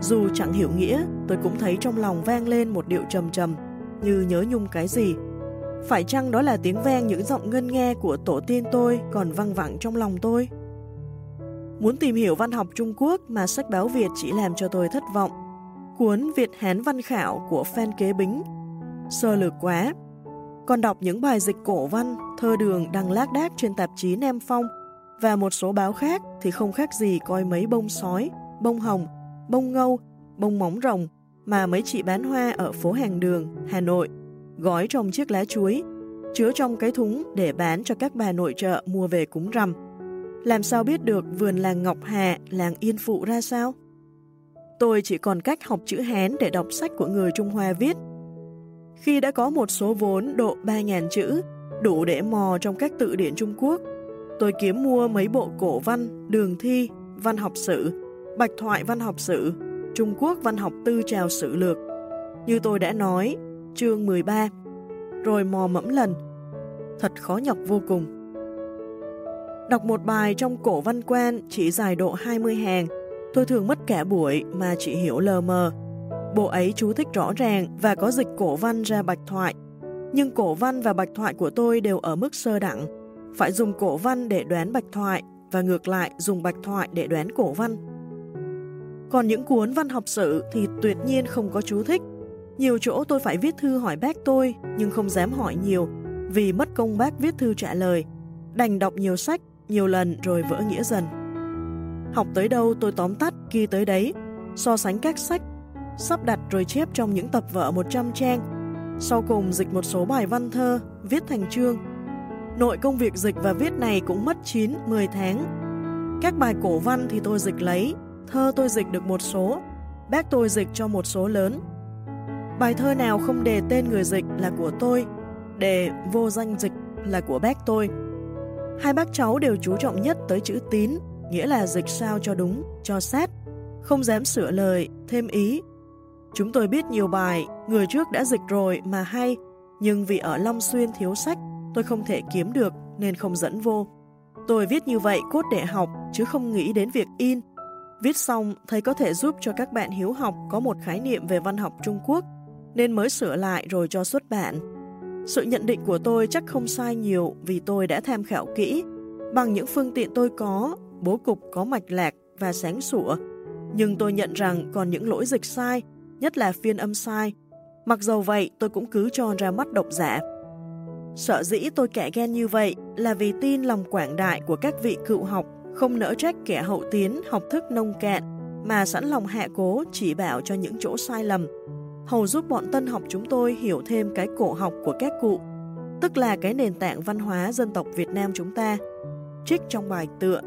dù chẳng hiểu nghĩa, tôi cũng thấy trong lòng vang lên một điệu trầm trầm, như nhớ nhung cái gì. Phải chăng đó là tiếng vang những giọng ngân nghe của tổ tiên tôi còn văng vẳng trong lòng tôi? Muốn tìm hiểu văn học Trung Quốc mà sách báo Việt chỉ làm cho tôi thất vọng. Cuốn Việt Hán Văn Khảo của Phan Kế Bính. Sơ lược quá. Còn đọc những bài dịch cổ văn, thơ đường đăng lác đác trên tạp chí Nam Phong và một số báo khác thì không khác gì coi mấy bông sói, bông hồng, bông ngâu, bông móng rồng mà mấy chị bán hoa ở phố hàng đường, Hà Nội, gói trong chiếc lá chuối, chứa trong cái thúng để bán cho các bà nội trợ mua về cúng rằm. Làm sao biết được vườn làng Ngọc Hà, làng Yên Phụ ra sao? Tôi chỉ còn cách học chữ Hán để đọc sách của người Trung Hoa viết. Khi đã có một số vốn độ 3.000 chữ, đủ để mò trong các tự điển Trung Quốc, tôi kiếm mua mấy bộ cổ văn, đường thi, văn học sử, bạch thoại văn học sử, Trung Quốc văn học tư trào sử lược. Như tôi đã nói, chương 13, rồi mò mẫm lần. Thật khó nhọc vô cùng. Đọc một bài trong cổ văn quan chỉ dài độ 20 hàng, tôi thường mất cả buổi mà chỉ hiểu lờ mờ. Bộ ấy chú thích rõ ràng và có dịch cổ văn ra bạch thoại. Nhưng cổ văn và bạch thoại của tôi đều ở mức sơ đẳng. Phải dùng cổ văn để đoán bạch thoại và ngược lại dùng bạch thoại để đoán cổ văn. Còn những cuốn văn học sử thì tuyệt nhiên không có chú thích. Nhiều chỗ tôi phải viết thư hỏi bác tôi, nhưng không dám hỏi nhiều, vì mất công bác viết thư trả lời. Đành đọc nhiều sách, nhiều lần rồi vỡ nghĩa dần. Học tới đâu tôi tóm tắt, ghi tới đấy, so sánh các sách, sắp đặt rồi chép trong những tập vở 100 trang, sau cùng dịch một số bài văn thơ, viết thành chương. Nội công việc dịch và viết này cũng mất 9-10 tháng. Các bài cổ văn thì tôi dịch lấy, thơ tôi dịch được một số, bác tôi dịch cho một số lớn. Bài thơ nào không đề tên người dịch là của tôi, đề vô danh dịch là của bác tôi. Hai bác cháu đều chú trọng nhất tới chữ tín, nghĩa là dịch sao cho đúng, cho sát, không dám sửa lời, thêm ý. Chúng tôi biết nhiều bài, người trước đã dịch rồi mà hay, nhưng vì ở Long Xuyên thiếu sách, tôi không thể kiếm được nên không dẫn vô. Tôi viết như vậy cốt để học, chứ không nghĩ đến việc in, Viết xong, thầy có thể giúp cho các bạn hiếu học có một khái niệm về văn học Trung Quốc, nên mới sửa lại rồi cho xuất bản. Sự nhận định của tôi chắc không sai nhiều vì tôi đã tham khảo kỹ. Bằng những phương tiện tôi có, bố cục có mạch lạc và sáng sủa. Nhưng tôi nhận rằng còn những lỗi dịch sai, nhất là phiên âm sai. Mặc dầu vậy, tôi cũng cứ cho ra mắt độc giả. Sợ dĩ tôi kẻ ghen như vậy là vì tin lòng quảng đại của các vị cựu học không nỡ trách kẻ hậu tiến học thức nông cạn, mà sẵn lòng hạ cố chỉ bảo cho những chỗ sai lầm, hầu giúp bọn tân học chúng tôi hiểu thêm cái cổ học của các cụ, tức là cái nền tảng văn hóa dân tộc Việt Nam chúng ta. Trích trong bài tựa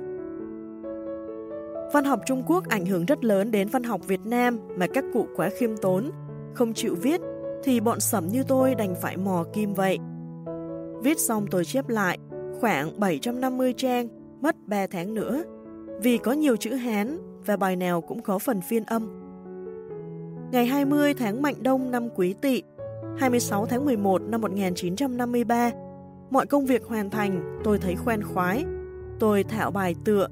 Văn học Trung Quốc ảnh hưởng rất lớn đến văn học Việt Nam mà các cụ quá khiêm tốn, không chịu viết, thì bọn sẩm như tôi đành phải mò kim vậy. Viết xong tôi chép lại, khoảng 750 trang, mất 3 tháng nữa, vì có nhiều chữ Hán và bài nào cũng có phần phiên âm. Ngày 20 tháng Mạnh Đông năm Quý Tỵ, 26 tháng 11 năm 1953, mọi công việc hoàn thành, tôi thấy khoan khoái. Tôi thạo bài tựa,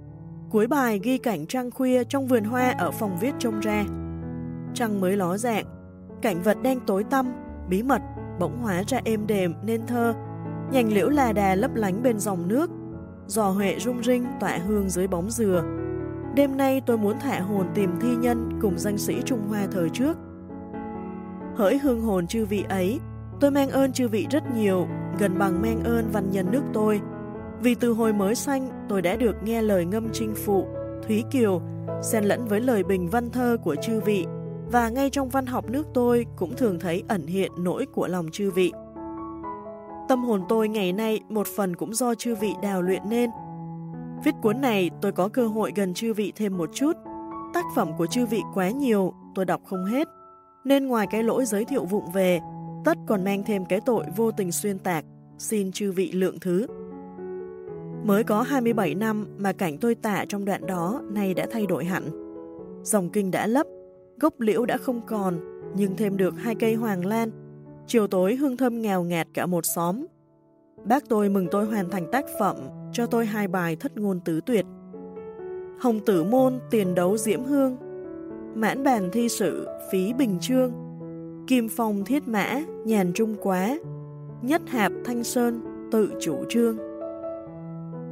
cuối bài ghi cảnh trăng khuya trong vườn hoa ở phòng viết trông ra. Trăng mới ló dạng, cảnh vật đen tối tăm, bí mật, bỗng hóa ra êm đềm nên thơ, nhành liễu là đà lấp lánh bên dòng nước, giò huệ rung rinh tỏa hương dưới bóng dừa. Đêm nay tôi muốn thả hồn tìm thi nhân cùng danh sĩ Trung Hoa thời trước. Hỡi hương hồn chư vị ấy, tôi mang ơn chư vị rất nhiều, gần bằng mang ơn văn nhân nước tôi. Vì từ hồi mới sanh, tôi đã được nghe lời ngâm trinh phụ, Thúy Kiều, xen lẫn với lời bình văn thơ của chư vị, và ngay trong văn học nước tôi cũng thường thấy ẩn hiện nỗi của lòng chư vị. Tâm hồn tôi ngày nay một phần cũng do chư vị đào luyện nên. Viết cuốn này tôi có cơ hội gần chư vị thêm một chút. Tác phẩm của chư vị quá nhiều, tôi đọc không hết. Nên ngoài cái lỗi giới thiệu vụng về, tất còn mang thêm cái tội vô tình xuyên tạc, xin chư vị lượng thứ. Mới có 27 năm mà cảnh tôi tả trong đoạn đó nay đã thay đổi hẳn. Dòng kinh đã lấp, gốc liễu đã không còn, nhưng thêm được hai cây hoàng lan. Chiều tối hương thơm nghèo ngạt cả một xóm. Bác tôi mừng tôi hoàn thành tác phẩm, cho tôi hai bài thất ngôn tứ tuyệt. Hồng tử môn tiền đấu diễm hương, mãn bàn thi sự phí bình trương, kim phong thiết mã nhàn trung quá, nhất hạp thanh sơn tự chủ trương.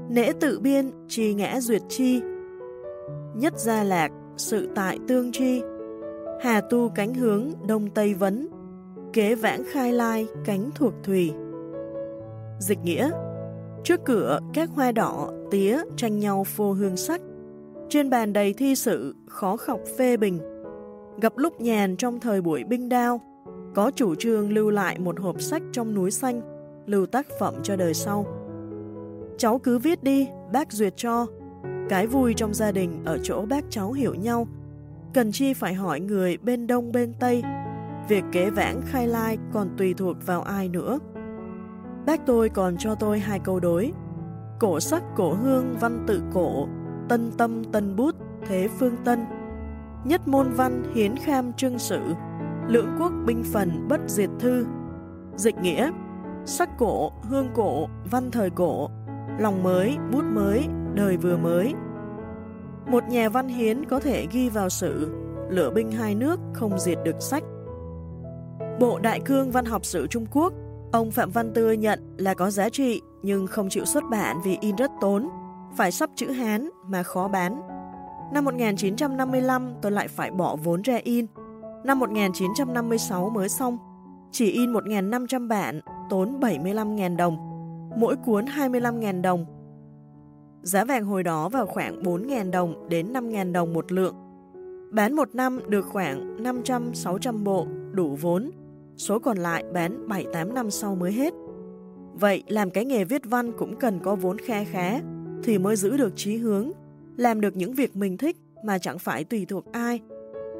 Nễ tự biên trì ngã duyệt chi, nhất gia lạc sự tại tương chi, hà tu cánh hướng đông tây vấn, kế vãng khai lai cánh thuộc thủy. Dịch nghĩa Trước cửa, các hoa đỏ, tía tranh nhau phô hương sắc. Trên bàn đầy thi sự, khó khọc phê bình. Gặp lúc nhàn trong thời buổi binh đao, có chủ trương lưu lại một hộp sách trong núi xanh, lưu tác phẩm cho đời sau. Cháu cứ viết đi, bác duyệt cho. Cái vui trong gia đình ở chỗ bác cháu hiểu nhau. Cần chi phải hỏi người bên đông bên tây. Việc kế vãng khai lai còn tùy thuộc vào ai nữa. Bác tôi còn cho tôi hai câu đối. Cổ sắc cổ hương văn tự cổ, tân tâm tân bút, thế phương tân. Nhất môn văn hiến kham trưng sự, lưỡng quốc binh phần bất diệt thư. Dịch nghĩa, sắc cổ, hương cổ, văn thời cổ, lòng mới, bút mới, đời vừa mới. Một nhà văn hiến có thể ghi vào sự, lửa binh hai nước không diệt được sách. Bộ Đại cương Văn học sử Trung Quốc Ông Phạm Văn Tươi nhận là có giá trị nhưng không chịu xuất bản vì in rất tốn, phải sắp chữ Hán mà khó bán. Năm 1955 tôi lại phải bỏ vốn ra in. Năm 1956 mới xong, chỉ in 1.500 bản, tốn 75.000 đồng, mỗi cuốn 25.000 đồng. Giá vàng hồi đó vào khoảng 4.000 đồng đến 5.000 đồng một lượng. Bán một năm được khoảng 500-600 bộ, đủ vốn số còn lại bán 7-8 năm sau mới hết. Vậy làm cái nghề viết văn cũng cần có vốn khe khá thì mới giữ được trí hướng, làm được những việc mình thích mà chẳng phải tùy thuộc ai.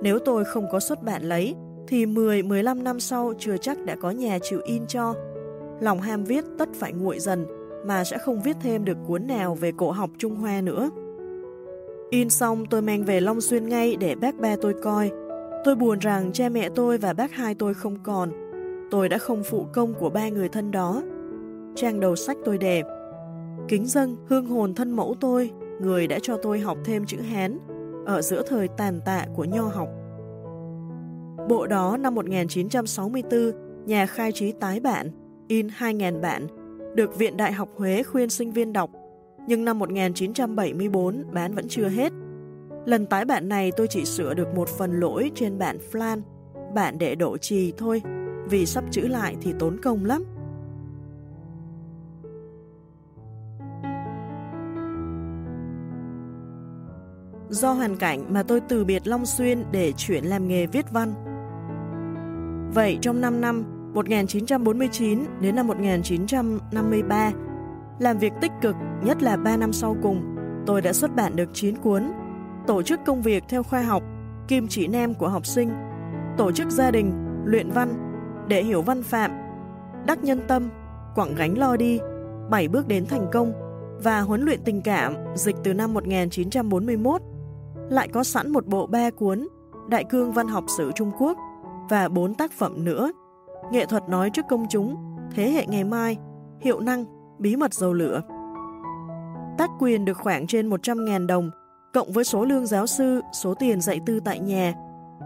Nếu tôi không có xuất bản lấy thì 10-15 năm sau chưa chắc đã có nhà chịu in cho. Lòng ham viết tất phải nguội dần mà sẽ không viết thêm được cuốn nào về cổ học Trung Hoa nữa. In xong tôi mang về Long Xuyên ngay để bác ba tôi coi, Tôi buồn rằng cha mẹ tôi và bác hai tôi không còn. Tôi đã không phụ công của ba người thân đó. Trang đầu sách tôi đẹp. Kính dân, hương hồn thân mẫu tôi, người đã cho tôi học thêm chữ Hán, ở giữa thời tàn tạ của nho học. Bộ đó năm 1964, nhà khai trí tái bản, in 2.000 bản, được Viện Đại học Huế khuyên sinh viên đọc, nhưng năm 1974 bán vẫn chưa hết. Lần tái bản này tôi chỉ sửa được một phần lỗi trên bản flan, bản để độ trì thôi, vì sắp chữ lại thì tốn công lắm. Do hoàn cảnh mà tôi từ biệt Long Xuyên để chuyển làm nghề viết văn. Vậy trong 5 năm 1949 đến năm 1953, làm việc tích cực nhất là 3 năm sau cùng, tôi đã xuất bản được 9 cuốn tổ chức công việc theo khoa học, kim chỉ nam của học sinh, tổ chức gia đình, luyện văn, để hiểu văn phạm, đắc nhân tâm, quảng gánh lo đi, bảy bước đến thành công và huấn luyện tình cảm dịch từ năm 1941. Lại có sẵn một bộ ba cuốn Đại cương văn học sử Trung Quốc và bốn tác phẩm nữa Nghệ thuật nói trước công chúng, Thế hệ ngày mai, Hiệu năng, Bí mật dầu lửa. Tác quyền được khoảng trên 100.000 đồng cộng với số lương giáo sư, số tiền dạy tư tại nhà,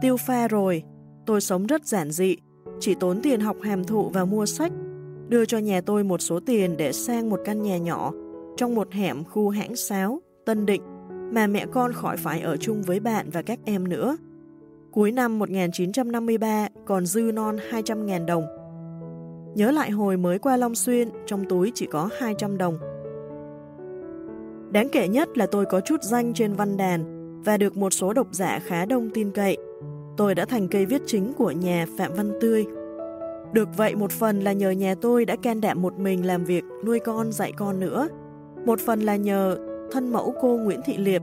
tiêu pha rồi. Tôi sống rất giản dị, chỉ tốn tiền học hàm thụ và mua sách, đưa cho nhà tôi một số tiền để sang một căn nhà nhỏ trong một hẻm khu hãng sáo, Tân Định, mà mẹ con khỏi phải ở chung với bạn và các em nữa. Cuối năm 1953 còn dư non 200.000 đồng. Nhớ lại hồi mới qua Long Xuyên, trong túi chỉ có 200 đồng. Đáng kể nhất là tôi có chút danh trên văn đàn và được một số độc giả khá đông tin cậy. Tôi đã thành cây viết chính của nhà Phạm Văn Tươi. Được vậy một phần là nhờ nhà tôi đã can đảm một mình làm việc nuôi con dạy con nữa. Một phần là nhờ thân mẫu cô Nguyễn Thị Liệp.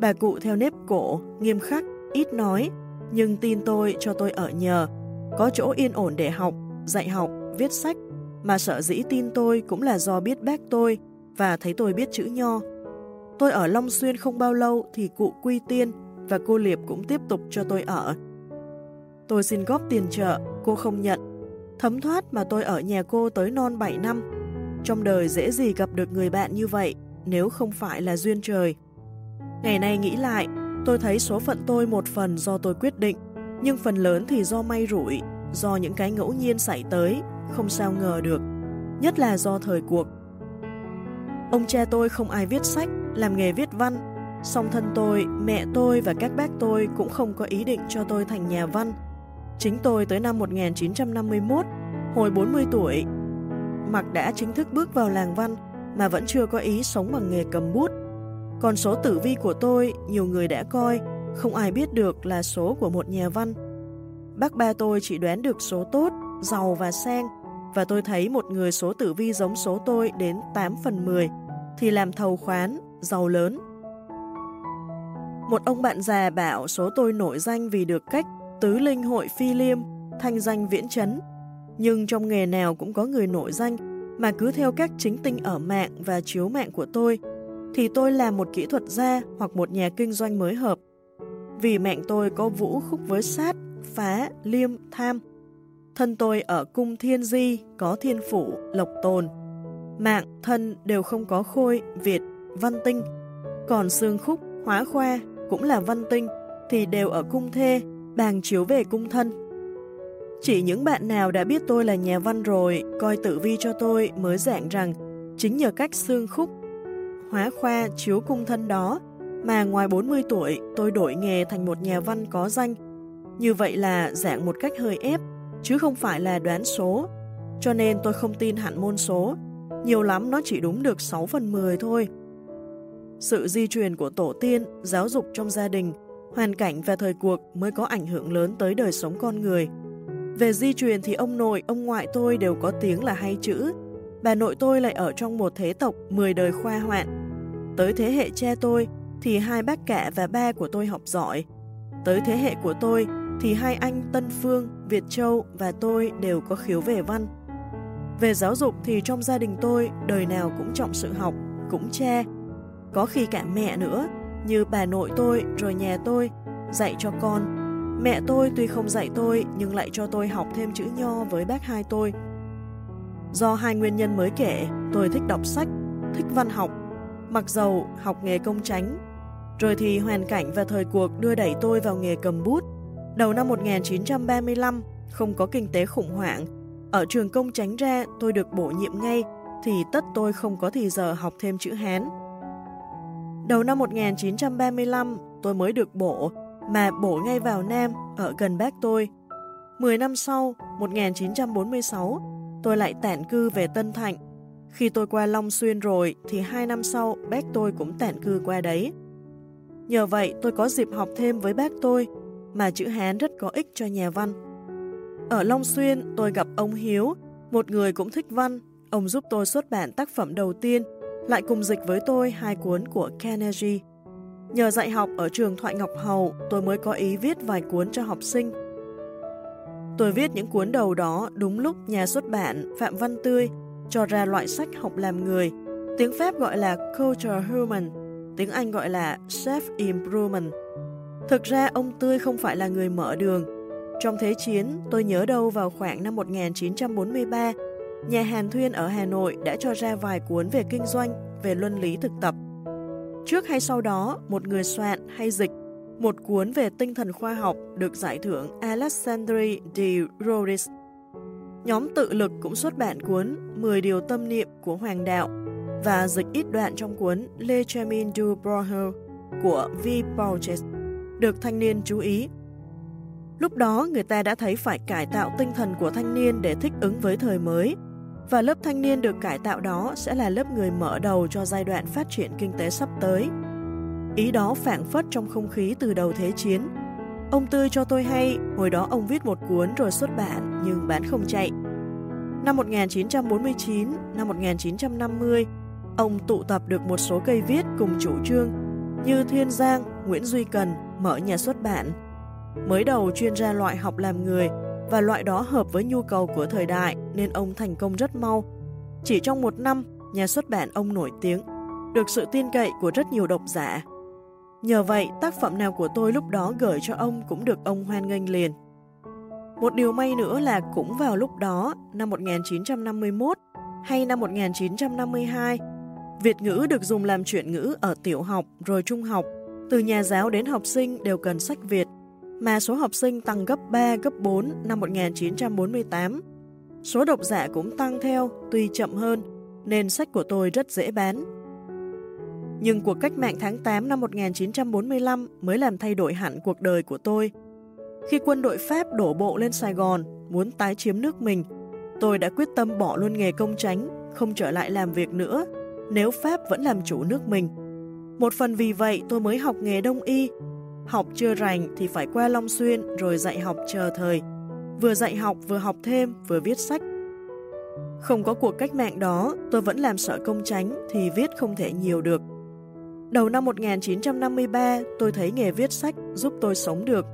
Bà cụ theo nếp cổ, nghiêm khắc, ít nói, nhưng tin tôi cho tôi ở nhờ, có chỗ yên ổn để học, dạy học, viết sách, mà sợ dĩ tin tôi cũng là do biết bác tôi và thấy tôi biết chữ nho. Tôi ở Long Xuyên không bao lâu thì cụ Quy Tiên và cô Liệp cũng tiếp tục cho tôi ở. Tôi xin góp tiền trợ, cô không nhận. Thấm thoát mà tôi ở nhà cô tới non 7 năm. Trong đời dễ gì gặp được người bạn như vậy nếu không phải là duyên trời. Ngày nay nghĩ lại, tôi thấy số phận tôi một phần do tôi quyết định, nhưng phần lớn thì do may rủi, do những cái ngẫu nhiên xảy tới, không sao ngờ được, nhất là do thời cuộc. Ông cha tôi không ai viết sách, làm nghề viết văn, song thân tôi, mẹ tôi và các bác tôi cũng không có ý định cho tôi thành nhà văn. Chính tôi tới năm 1951, hồi 40 tuổi, Mặc đã chính thức bước vào làng văn mà vẫn chưa có ý sống bằng nghề cầm bút. Còn số tử vi của tôi, nhiều người đã coi, không ai biết được là số của một nhà văn. Bác ba tôi chỉ đoán được số tốt, giàu và sang, và tôi thấy một người số tử vi giống số tôi đến 8 phần 10, thì làm thầu khoán, giàu lớn. Một ông bạn già bảo số tôi nổi danh vì được cách tứ linh hội phi liêm, thanh danh viễn chấn. Nhưng trong nghề nào cũng có người nổi danh, mà cứ theo các chính tinh ở mạng và chiếu mạng của tôi, thì tôi là một kỹ thuật gia hoặc một nhà kinh doanh mới hợp. Vì mạng tôi có vũ khúc với sát, phá, liêm, tham. Thân tôi ở cung thiên di, có thiên phủ, lộc tồn. Mạng, thân đều không có khôi, việt, văn tinh. Còn xương khúc, hóa khoa cũng là văn tinh thì đều ở cung thê, bàng chiếu về cung thân. Chỉ những bạn nào đã biết tôi là nhà văn rồi, coi tử vi cho tôi mới dạng rằng chính nhờ cách xương khúc, hóa khoa chiếu cung thân đó mà ngoài 40 tuổi tôi đổi nghề thành một nhà văn có danh. Như vậy là dạng một cách hơi ép, chứ không phải là đoán số. Cho nên tôi không tin hẳn môn số, nhiều lắm nó chỉ đúng được 6 phần 10 thôi. Sự di truyền của tổ tiên, giáo dục trong gia đình, hoàn cảnh và thời cuộc mới có ảnh hưởng lớn tới đời sống con người. Về di truyền thì ông nội, ông ngoại tôi đều có tiếng là hay chữ. Bà nội tôi lại ở trong một thế tộc 10 đời khoa hoạn. Tới thế hệ cha tôi thì hai bác cả và ba của tôi học giỏi. Tới thế hệ của tôi thì hai anh Tân Phương, Việt Châu và tôi đều có khiếu về văn. Về giáo dục thì trong gia đình tôi đời nào cũng trọng sự học, cũng cha. Có khi cả mẹ nữa, như bà nội tôi rồi nhà tôi, dạy cho con Mẹ tôi tuy không dạy tôi nhưng lại cho tôi học thêm chữ nho với bác hai tôi. Do hai nguyên nhân mới kể, tôi thích đọc sách, thích văn học, mặc dầu học nghề công tránh. Rồi thì hoàn cảnh và thời cuộc đưa đẩy tôi vào nghề cầm bút. Đầu năm 1935, không có kinh tế khủng hoảng. Ở trường công tránh ra tôi được bổ nhiệm ngay thì tất tôi không có thì giờ học thêm chữ Hán. Đầu năm 1935, tôi mới được bổ mà bổ ngay vào Nam, ở gần bác tôi. Mười năm sau, 1946, tôi lại tản cư về Tân Thạnh. Khi tôi qua Long Xuyên rồi, thì hai năm sau, bác tôi cũng tản cư qua đấy. Nhờ vậy, tôi có dịp học thêm với bác tôi, mà chữ Hán rất có ích cho nhà văn. Ở Long Xuyên, tôi gặp ông Hiếu, một người cũng thích văn. Ông giúp tôi xuất bản tác phẩm đầu tiên, lại cùng dịch với tôi hai cuốn của Carnegie. Nhờ dạy học ở trường Thoại Ngọc Hầu, tôi mới có ý viết vài cuốn cho học sinh. Tôi viết những cuốn đầu đó đúng lúc nhà xuất bản Phạm Văn Tươi cho ra loại sách học làm người, tiếng Pháp gọi là Culture Human, tiếng Anh gọi là Self Improvement. Thực ra ông Tươi không phải là người mở đường. Trong Thế chiến, tôi nhớ đâu vào khoảng năm 1943, nhà Hàn Thuyên ở Hà Nội đã cho ra vài cuốn về kinh doanh, về luân lý thực tập. Trước hay sau đó, một người soạn hay dịch một cuốn về tinh thần khoa học được giải thưởng Alexandre de Rhodes. Nhóm tự lực cũng xuất bản cuốn 10 điều tâm niệm của Hoàng đạo và dịch ít đoạn trong cuốn Le Chemin du Bonheur của V. Borges được thanh niên chú ý. Lúc đó, người ta đã thấy phải cải tạo tinh thần của thanh niên để thích ứng với thời mới, và lớp thanh niên được cải tạo đó sẽ là lớp người mở đầu cho giai đoạn phát triển kinh tế sắp tới. Ý đó phản phất trong không khí từ đầu thế chiến. Ông Tư cho tôi hay, hồi đó ông viết một cuốn rồi xuất bản nhưng bán không chạy. Năm 1949, năm 1950, ông tụ tập được một số cây viết cùng chủ trương như Thiên Giang, Nguyễn Duy Cần mở nhà xuất bản. Mới đầu chuyên ra loại học làm người, và loại đó hợp với nhu cầu của thời đại nên ông thành công rất mau. Chỉ trong một năm, nhà xuất bản ông nổi tiếng, được sự tin cậy của rất nhiều độc giả. Nhờ vậy, tác phẩm nào của tôi lúc đó gửi cho ông cũng được ông hoan nghênh liền. Một điều may nữa là cũng vào lúc đó, năm 1951 hay năm 1952, Việt ngữ được dùng làm chuyện ngữ ở tiểu học rồi trung học, từ nhà giáo đến học sinh đều cần sách Việt, mà số học sinh tăng gấp 3, gấp 4 năm 1948. Số độc giả cũng tăng theo, tuy chậm hơn, nên sách của tôi rất dễ bán. Nhưng cuộc cách mạng tháng 8 năm 1945 mới làm thay đổi hẳn cuộc đời của tôi. Khi quân đội Pháp đổ bộ lên Sài Gòn, muốn tái chiếm nước mình, tôi đã quyết tâm bỏ luôn nghề công tránh, không trở lại làm việc nữa, nếu Pháp vẫn làm chủ nước mình. Một phần vì vậy tôi mới học nghề đông y. Học chưa rành thì phải qua Long Xuyên rồi dạy học chờ thời. Vừa dạy học vừa học thêm vừa viết sách. Không có cuộc cách mạng đó, tôi vẫn làm sở công tránh thì viết không thể nhiều được. Đầu năm 1953, tôi thấy nghề viết sách giúp tôi sống được.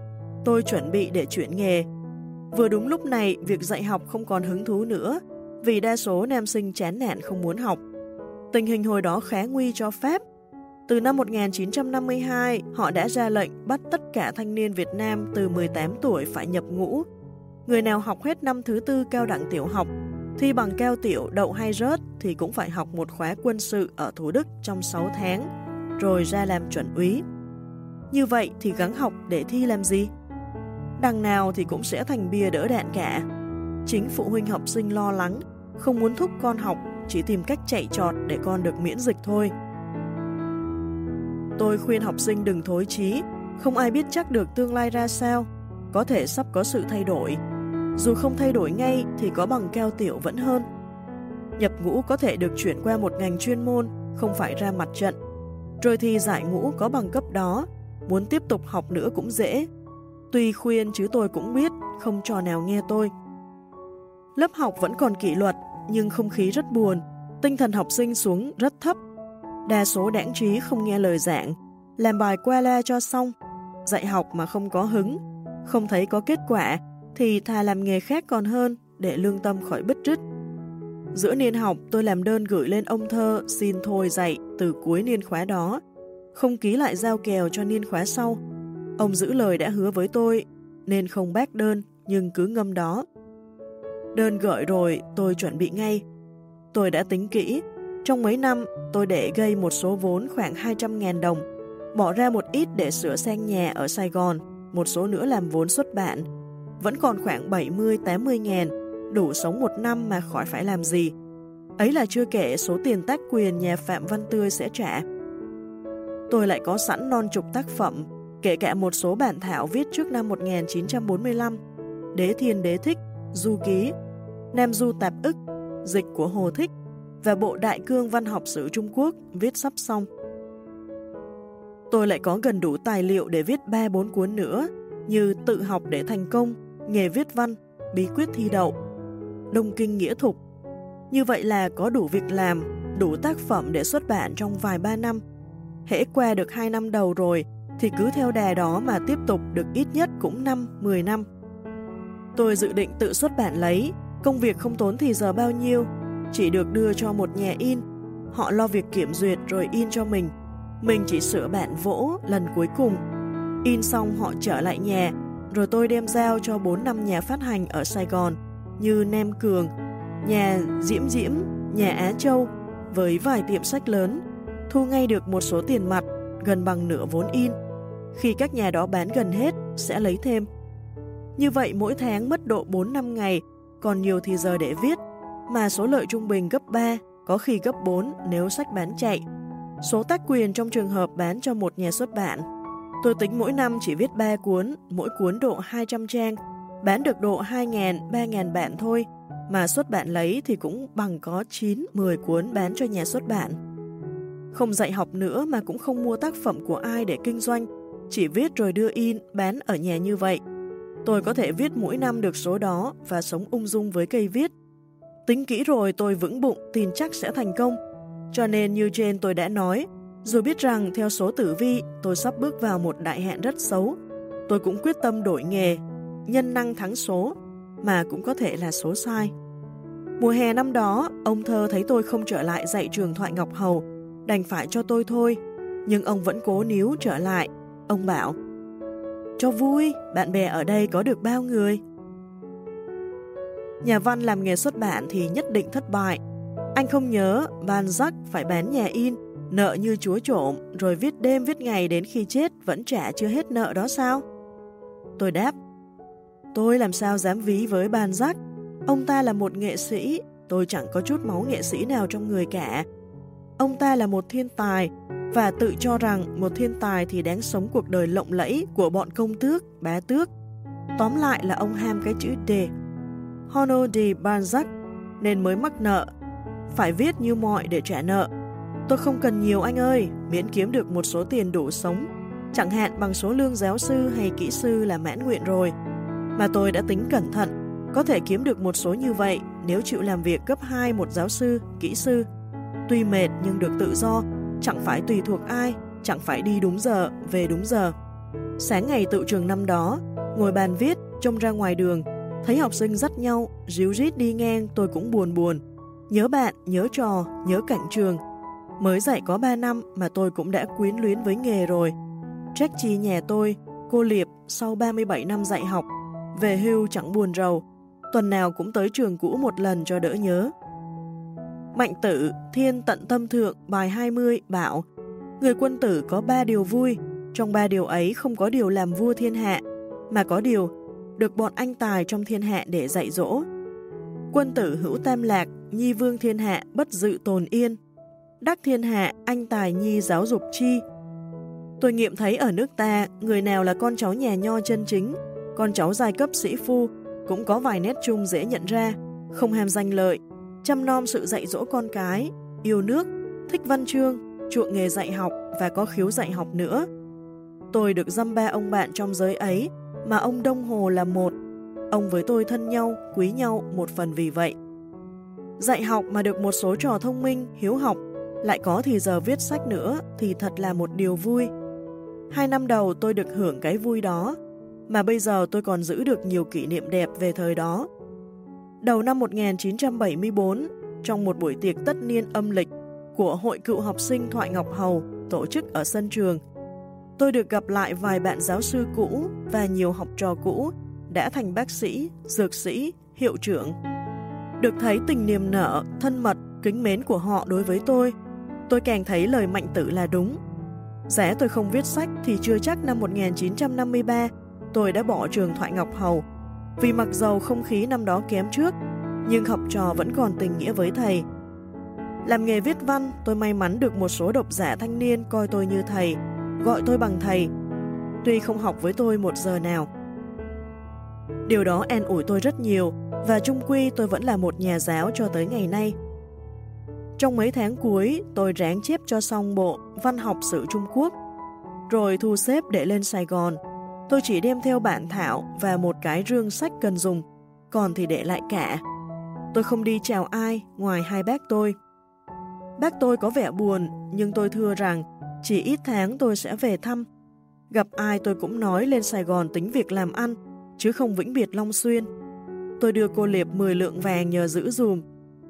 Tôi chuẩn bị để chuyển nghề. Vừa đúng lúc này, việc dạy học không còn hứng thú nữa, vì đa số nam sinh chán nản không muốn học. Tình hình hồi đó khá nguy cho Pháp. Từ năm 1952, họ đã ra lệnh bắt tất cả thanh niên Việt Nam từ 18 tuổi phải nhập ngũ. Người nào học hết năm thứ tư cao đẳng tiểu học, thi bằng cao tiểu đậu hay rớt thì cũng phải học một khóa quân sự ở Thủ Đức trong 6 tháng, rồi ra làm chuẩn úy. Như vậy thì gắng học để thi làm gì? Đằng nào thì cũng sẽ thành bia đỡ đạn cả. Chính phụ huynh học sinh lo lắng, không muốn thúc con học, chỉ tìm cách chạy trọt để con được miễn dịch thôi. Tôi khuyên học sinh đừng thối chí, không ai biết chắc được tương lai ra sao, có thể sắp có sự thay đổi. Dù không thay đổi ngay thì có bằng cao tiểu vẫn hơn. Nhập ngũ có thể được chuyển qua một ngành chuyên môn, không phải ra mặt trận. Rồi thì giải ngũ có bằng cấp đó, muốn tiếp tục học nữa cũng dễ. Tuy khuyên chứ tôi cũng biết, không trò nào nghe tôi. Lớp học vẫn còn kỷ luật, nhưng không khí rất buồn, tinh thần học sinh xuống rất thấp. Đa số đảng trí không nghe lời giảng, làm bài qua la cho xong, dạy học mà không có hứng, không thấy có kết quả, thì thà làm nghề khác còn hơn để lương tâm khỏi bứt rứt. Giữa niên học tôi làm đơn gửi lên ông thơ xin thôi dạy từ cuối niên khóa đó, không ký lại giao kèo cho niên khóa sau. Ông giữ lời đã hứa với tôi nên không bác đơn nhưng cứ ngâm đó. Đơn gửi rồi tôi chuẩn bị ngay. Tôi đã tính kỹ, trong mấy năm tôi để gây một số vốn khoảng 200.000 đồng, bỏ ra một ít để sửa sang nhà ở Sài Gòn, một số nữa làm vốn xuất bản. Vẫn còn khoảng 70-80 ngàn, đủ sống một năm mà khỏi phải làm gì. Ấy là chưa kể số tiền tác quyền nhà Phạm Văn Tươi sẽ trả. Tôi lại có sẵn non chục tác phẩm, kể cả một số bản thảo viết trước năm 1945. Đế Thiên Đế Thích, Du Ký, Nam Du Tạp ức, dịch của Hồ Thích và bộ Đại cương văn học sử Trung Quốc viết sắp xong. Tôi lại có gần đủ tài liệu để viết 3-4 cuốn nữa như Tự học để thành công, Nghề viết văn, Bí quyết thi đậu, Đông Kinh Nghĩa Thục. Như vậy là có đủ việc làm, đủ tác phẩm để xuất bản trong vài ba năm. Hễ qua được 2 năm đầu rồi thì cứ theo đà đó mà tiếp tục được ít nhất cũng 5-10 năm. Tôi dự định tự xuất bản lấy, công việc không tốn thì giờ bao nhiêu, chỉ được đưa cho một nhà in. Họ lo việc kiểm duyệt rồi in cho mình. Mình chỉ sửa bản vỗ lần cuối cùng. In xong họ trở lại nhà, rồi tôi đem giao cho 4 năm nhà phát hành ở Sài Gòn như Nem Cường, nhà Diễm Diễm, nhà Á Châu với vài tiệm sách lớn, thu ngay được một số tiền mặt gần bằng nửa vốn in. Khi các nhà đó bán gần hết, sẽ lấy thêm. Như vậy mỗi tháng mất độ 4 năm ngày, còn nhiều thì giờ để viết, mà số lợi trung bình gấp 3, có khi gấp 4 nếu sách bán chạy. Số tác quyền trong trường hợp bán cho một nhà xuất bản. Tôi tính mỗi năm chỉ viết 3 cuốn, mỗi cuốn độ 200 trang, bán được độ 2.000, 3.000 bản thôi, mà xuất bản lấy thì cũng bằng có 9, 10 cuốn bán cho nhà xuất bản. Không dạy học nữa mà cũng không mua tác phẩm của ai để kinh doanh, chỉ viết rồi đưa in, bán ở nhà như vậy. Tôi có thể viết mỗi năm được số đó và sống ung dung với cây viết. Tính kỹ rồi tôi vững bụng tin chắc sẽ thành công. Cho nên như trên tôi đã nói, dù biết rằng theo số tử vi tôi sắp bước vào một đại hạn rất xấu, tôi cũng quyết tâm đổi nghề, nhân năng thắng số, mà cũng có thể là số sai. Mùa hè năm đó, ông thơ thấy tôi không trở lại dạy trường Thoại Ngọc Hầu, đành phải cho tôi thôi, nhưng ông vẫn cố níu trở lại. Ông bảo, cho vui, bạn bè ở đây có được bao người? Nhà văn làm nghề xuất bản thì nhất định thất bại. Anh không nhớ ban rắc phải bán nhà in, nợ như chúa trộm, rồi viết đêm viết ngày đến khi chết vẫn trả chưa hết nợ đó sao? Tôi đáp, tôi làm sao dám ví với ban giác. Ông ta là một nghệ sĩ, tôi chẳng có chút máu nghệ sĩ nào trong người cả. Ông ta là một thiên tài, và tự cho rằng một thiên tài thì đáng sống cuộc đời lộng lẫy của bọn công tước, bá tước. Tóm lại là ông ham cái chữ D. Hono de Banzac nên mới mắc nợ. Phải viết như mọi để trả nợ. Tôi không cần nhiều anh ơi, miễn kiếm được một số tiền đủ sống. Chẳng hạn bằng số lương giáo sư hay kỹ sư là mãn nguyện rồi. Mà tôi đã tính cẩn thận, có thể kiếm được một số như vậy nếu chịu làm việc cấp 2 một giáo sư, kỹ sư. Tuy mệt nhưng được tự do, chẳng phải tùy thuộc ai, chẳng phải đi đúng giờ, về đúng giờ. Sáng ngày tự trường năm đó, ngồi bàn viết, trông ra ngoài đường, thấy học sinh dắt nhau, ríu rít đi ngang tôi cũng buồn buồn. Nhớ bạn, nhớ trò, nhớ cảnh trường. Mới dạy có 3 năm mà tôi cũng đã quyến luyến với nghề rồi. Trách chi nhà tôi, cô Liệp sau 37 năm dạy học, về hưu chẳng buồn rầu, tuần nào cũng tới trường cũ một lần cho đỡ nhớ. Mạnh tử, thiên tận tâm thượng, bài 20, bảo Người quân tử có ba điều vui, trong ba điều ấy không có điều làm vua thiên hạ, mà có điều được bọn anh tài trong thiên hạ để dạy dỗ. Quân tử hữu tam lạc, nhi vương thiên hạ bất dự tồn yên. Đắc thiên hạ, anh tài nhi giáo dục chi. Tôi nghiệm thấy ở nước ta, người nào là con cháu nhà nho chân chính, con cháu giai cấp sĩ phu, cũng có vài nét chung dễ nhận ra, không ham danh lợi, chăm nom sự dạy dỗ con cái, yêu nước, thích văn chương, chuộng nghề dạy học và có khiếu dạy học nữa. Tôi được dăm ba ông bạn trong giới ấy, mà ông Đông Hồ là một. Ông với tôi thân nhau, quý nhau một phần vì vậy. Dạy học mà được một số trò thông minh, hiếu học, lại có thì giờ viết sách nữa thì thật là một điều vui. Hai năm đầu tôi được hưởng cái vui đó, mà bây giờ tôi còn giữ được nhiều kỷ niệm đẹp về thời đó. Đầu năm 1974, trong một buổi tiệc tất niên âm lịch của Hội cựu học sinh Thoại Ngọc Hầu tổ chức ở sân trường, tôi được gặp lại vài bạn giáo sư cũ và nhiều học trò cũ đã thành bác sĩ, dược sĩ, hiệu trưởng. Được thấy tình niềm nở, thân mật, kính mến của họ đối với tôi, tôi càng thấy lời mạnh tử là đúng. Rẽ tôi không viết sách thì chưa chắc năm 1953 tôi đã bỏ trường Thoại Ngọc Hầu vì mặc dầu không khí năm đó kém trước, nhưng học trò vẫn còn tình nghĩa với thầy. Làm nghề viết văn, tôi may mắn được một số độc giả thanh niên coi tôi như thầy, gọi tôi bằng thầy, tuy không học với tôi một giờ nào. Điều đó an ủi tôi rất nhiều, và trung quy tôi vẫn là một nhà giáo cho tới ngày nay. Trong mấy tháng cuối, tôi ráng chép cho xong bộ Văn học sử Trung Quốc, rồi thu xếp để lên Sài Gòn, Tôi chỉ đem theo bản thảo và một cái rương sách cần dùng, còn thì để lại cả. Tôi không đi chào ai ngoài hai bác tôi. Bác tôi có vẻ buồn, nhưng tôi thưa rằng chỉ ít tháng tôi sẽ về thăm. Gặp ai tôi cũng nói lên Sài Gòn tính việc làm ăn, chứ không vĩnh biệt Long Xuyên. Tôi đưa cô Liệp 10 lượng vàng nhờ giữ dùm.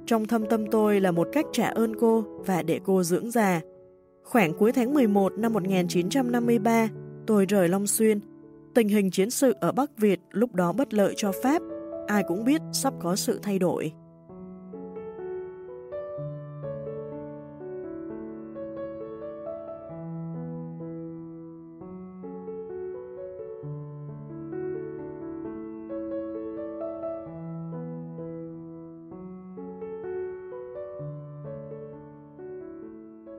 Trong thâm tâm tôi là một cách trả ơn cô và để cô dưỡng già. Khoảng cuối tháng 11 năm 1953, tôi rời Long Xuyên, Tình hình chiến sự ở Bắc Việt lúc đó bất lợi cho Pháp, ai cũng biết sắp có sự thay đổi.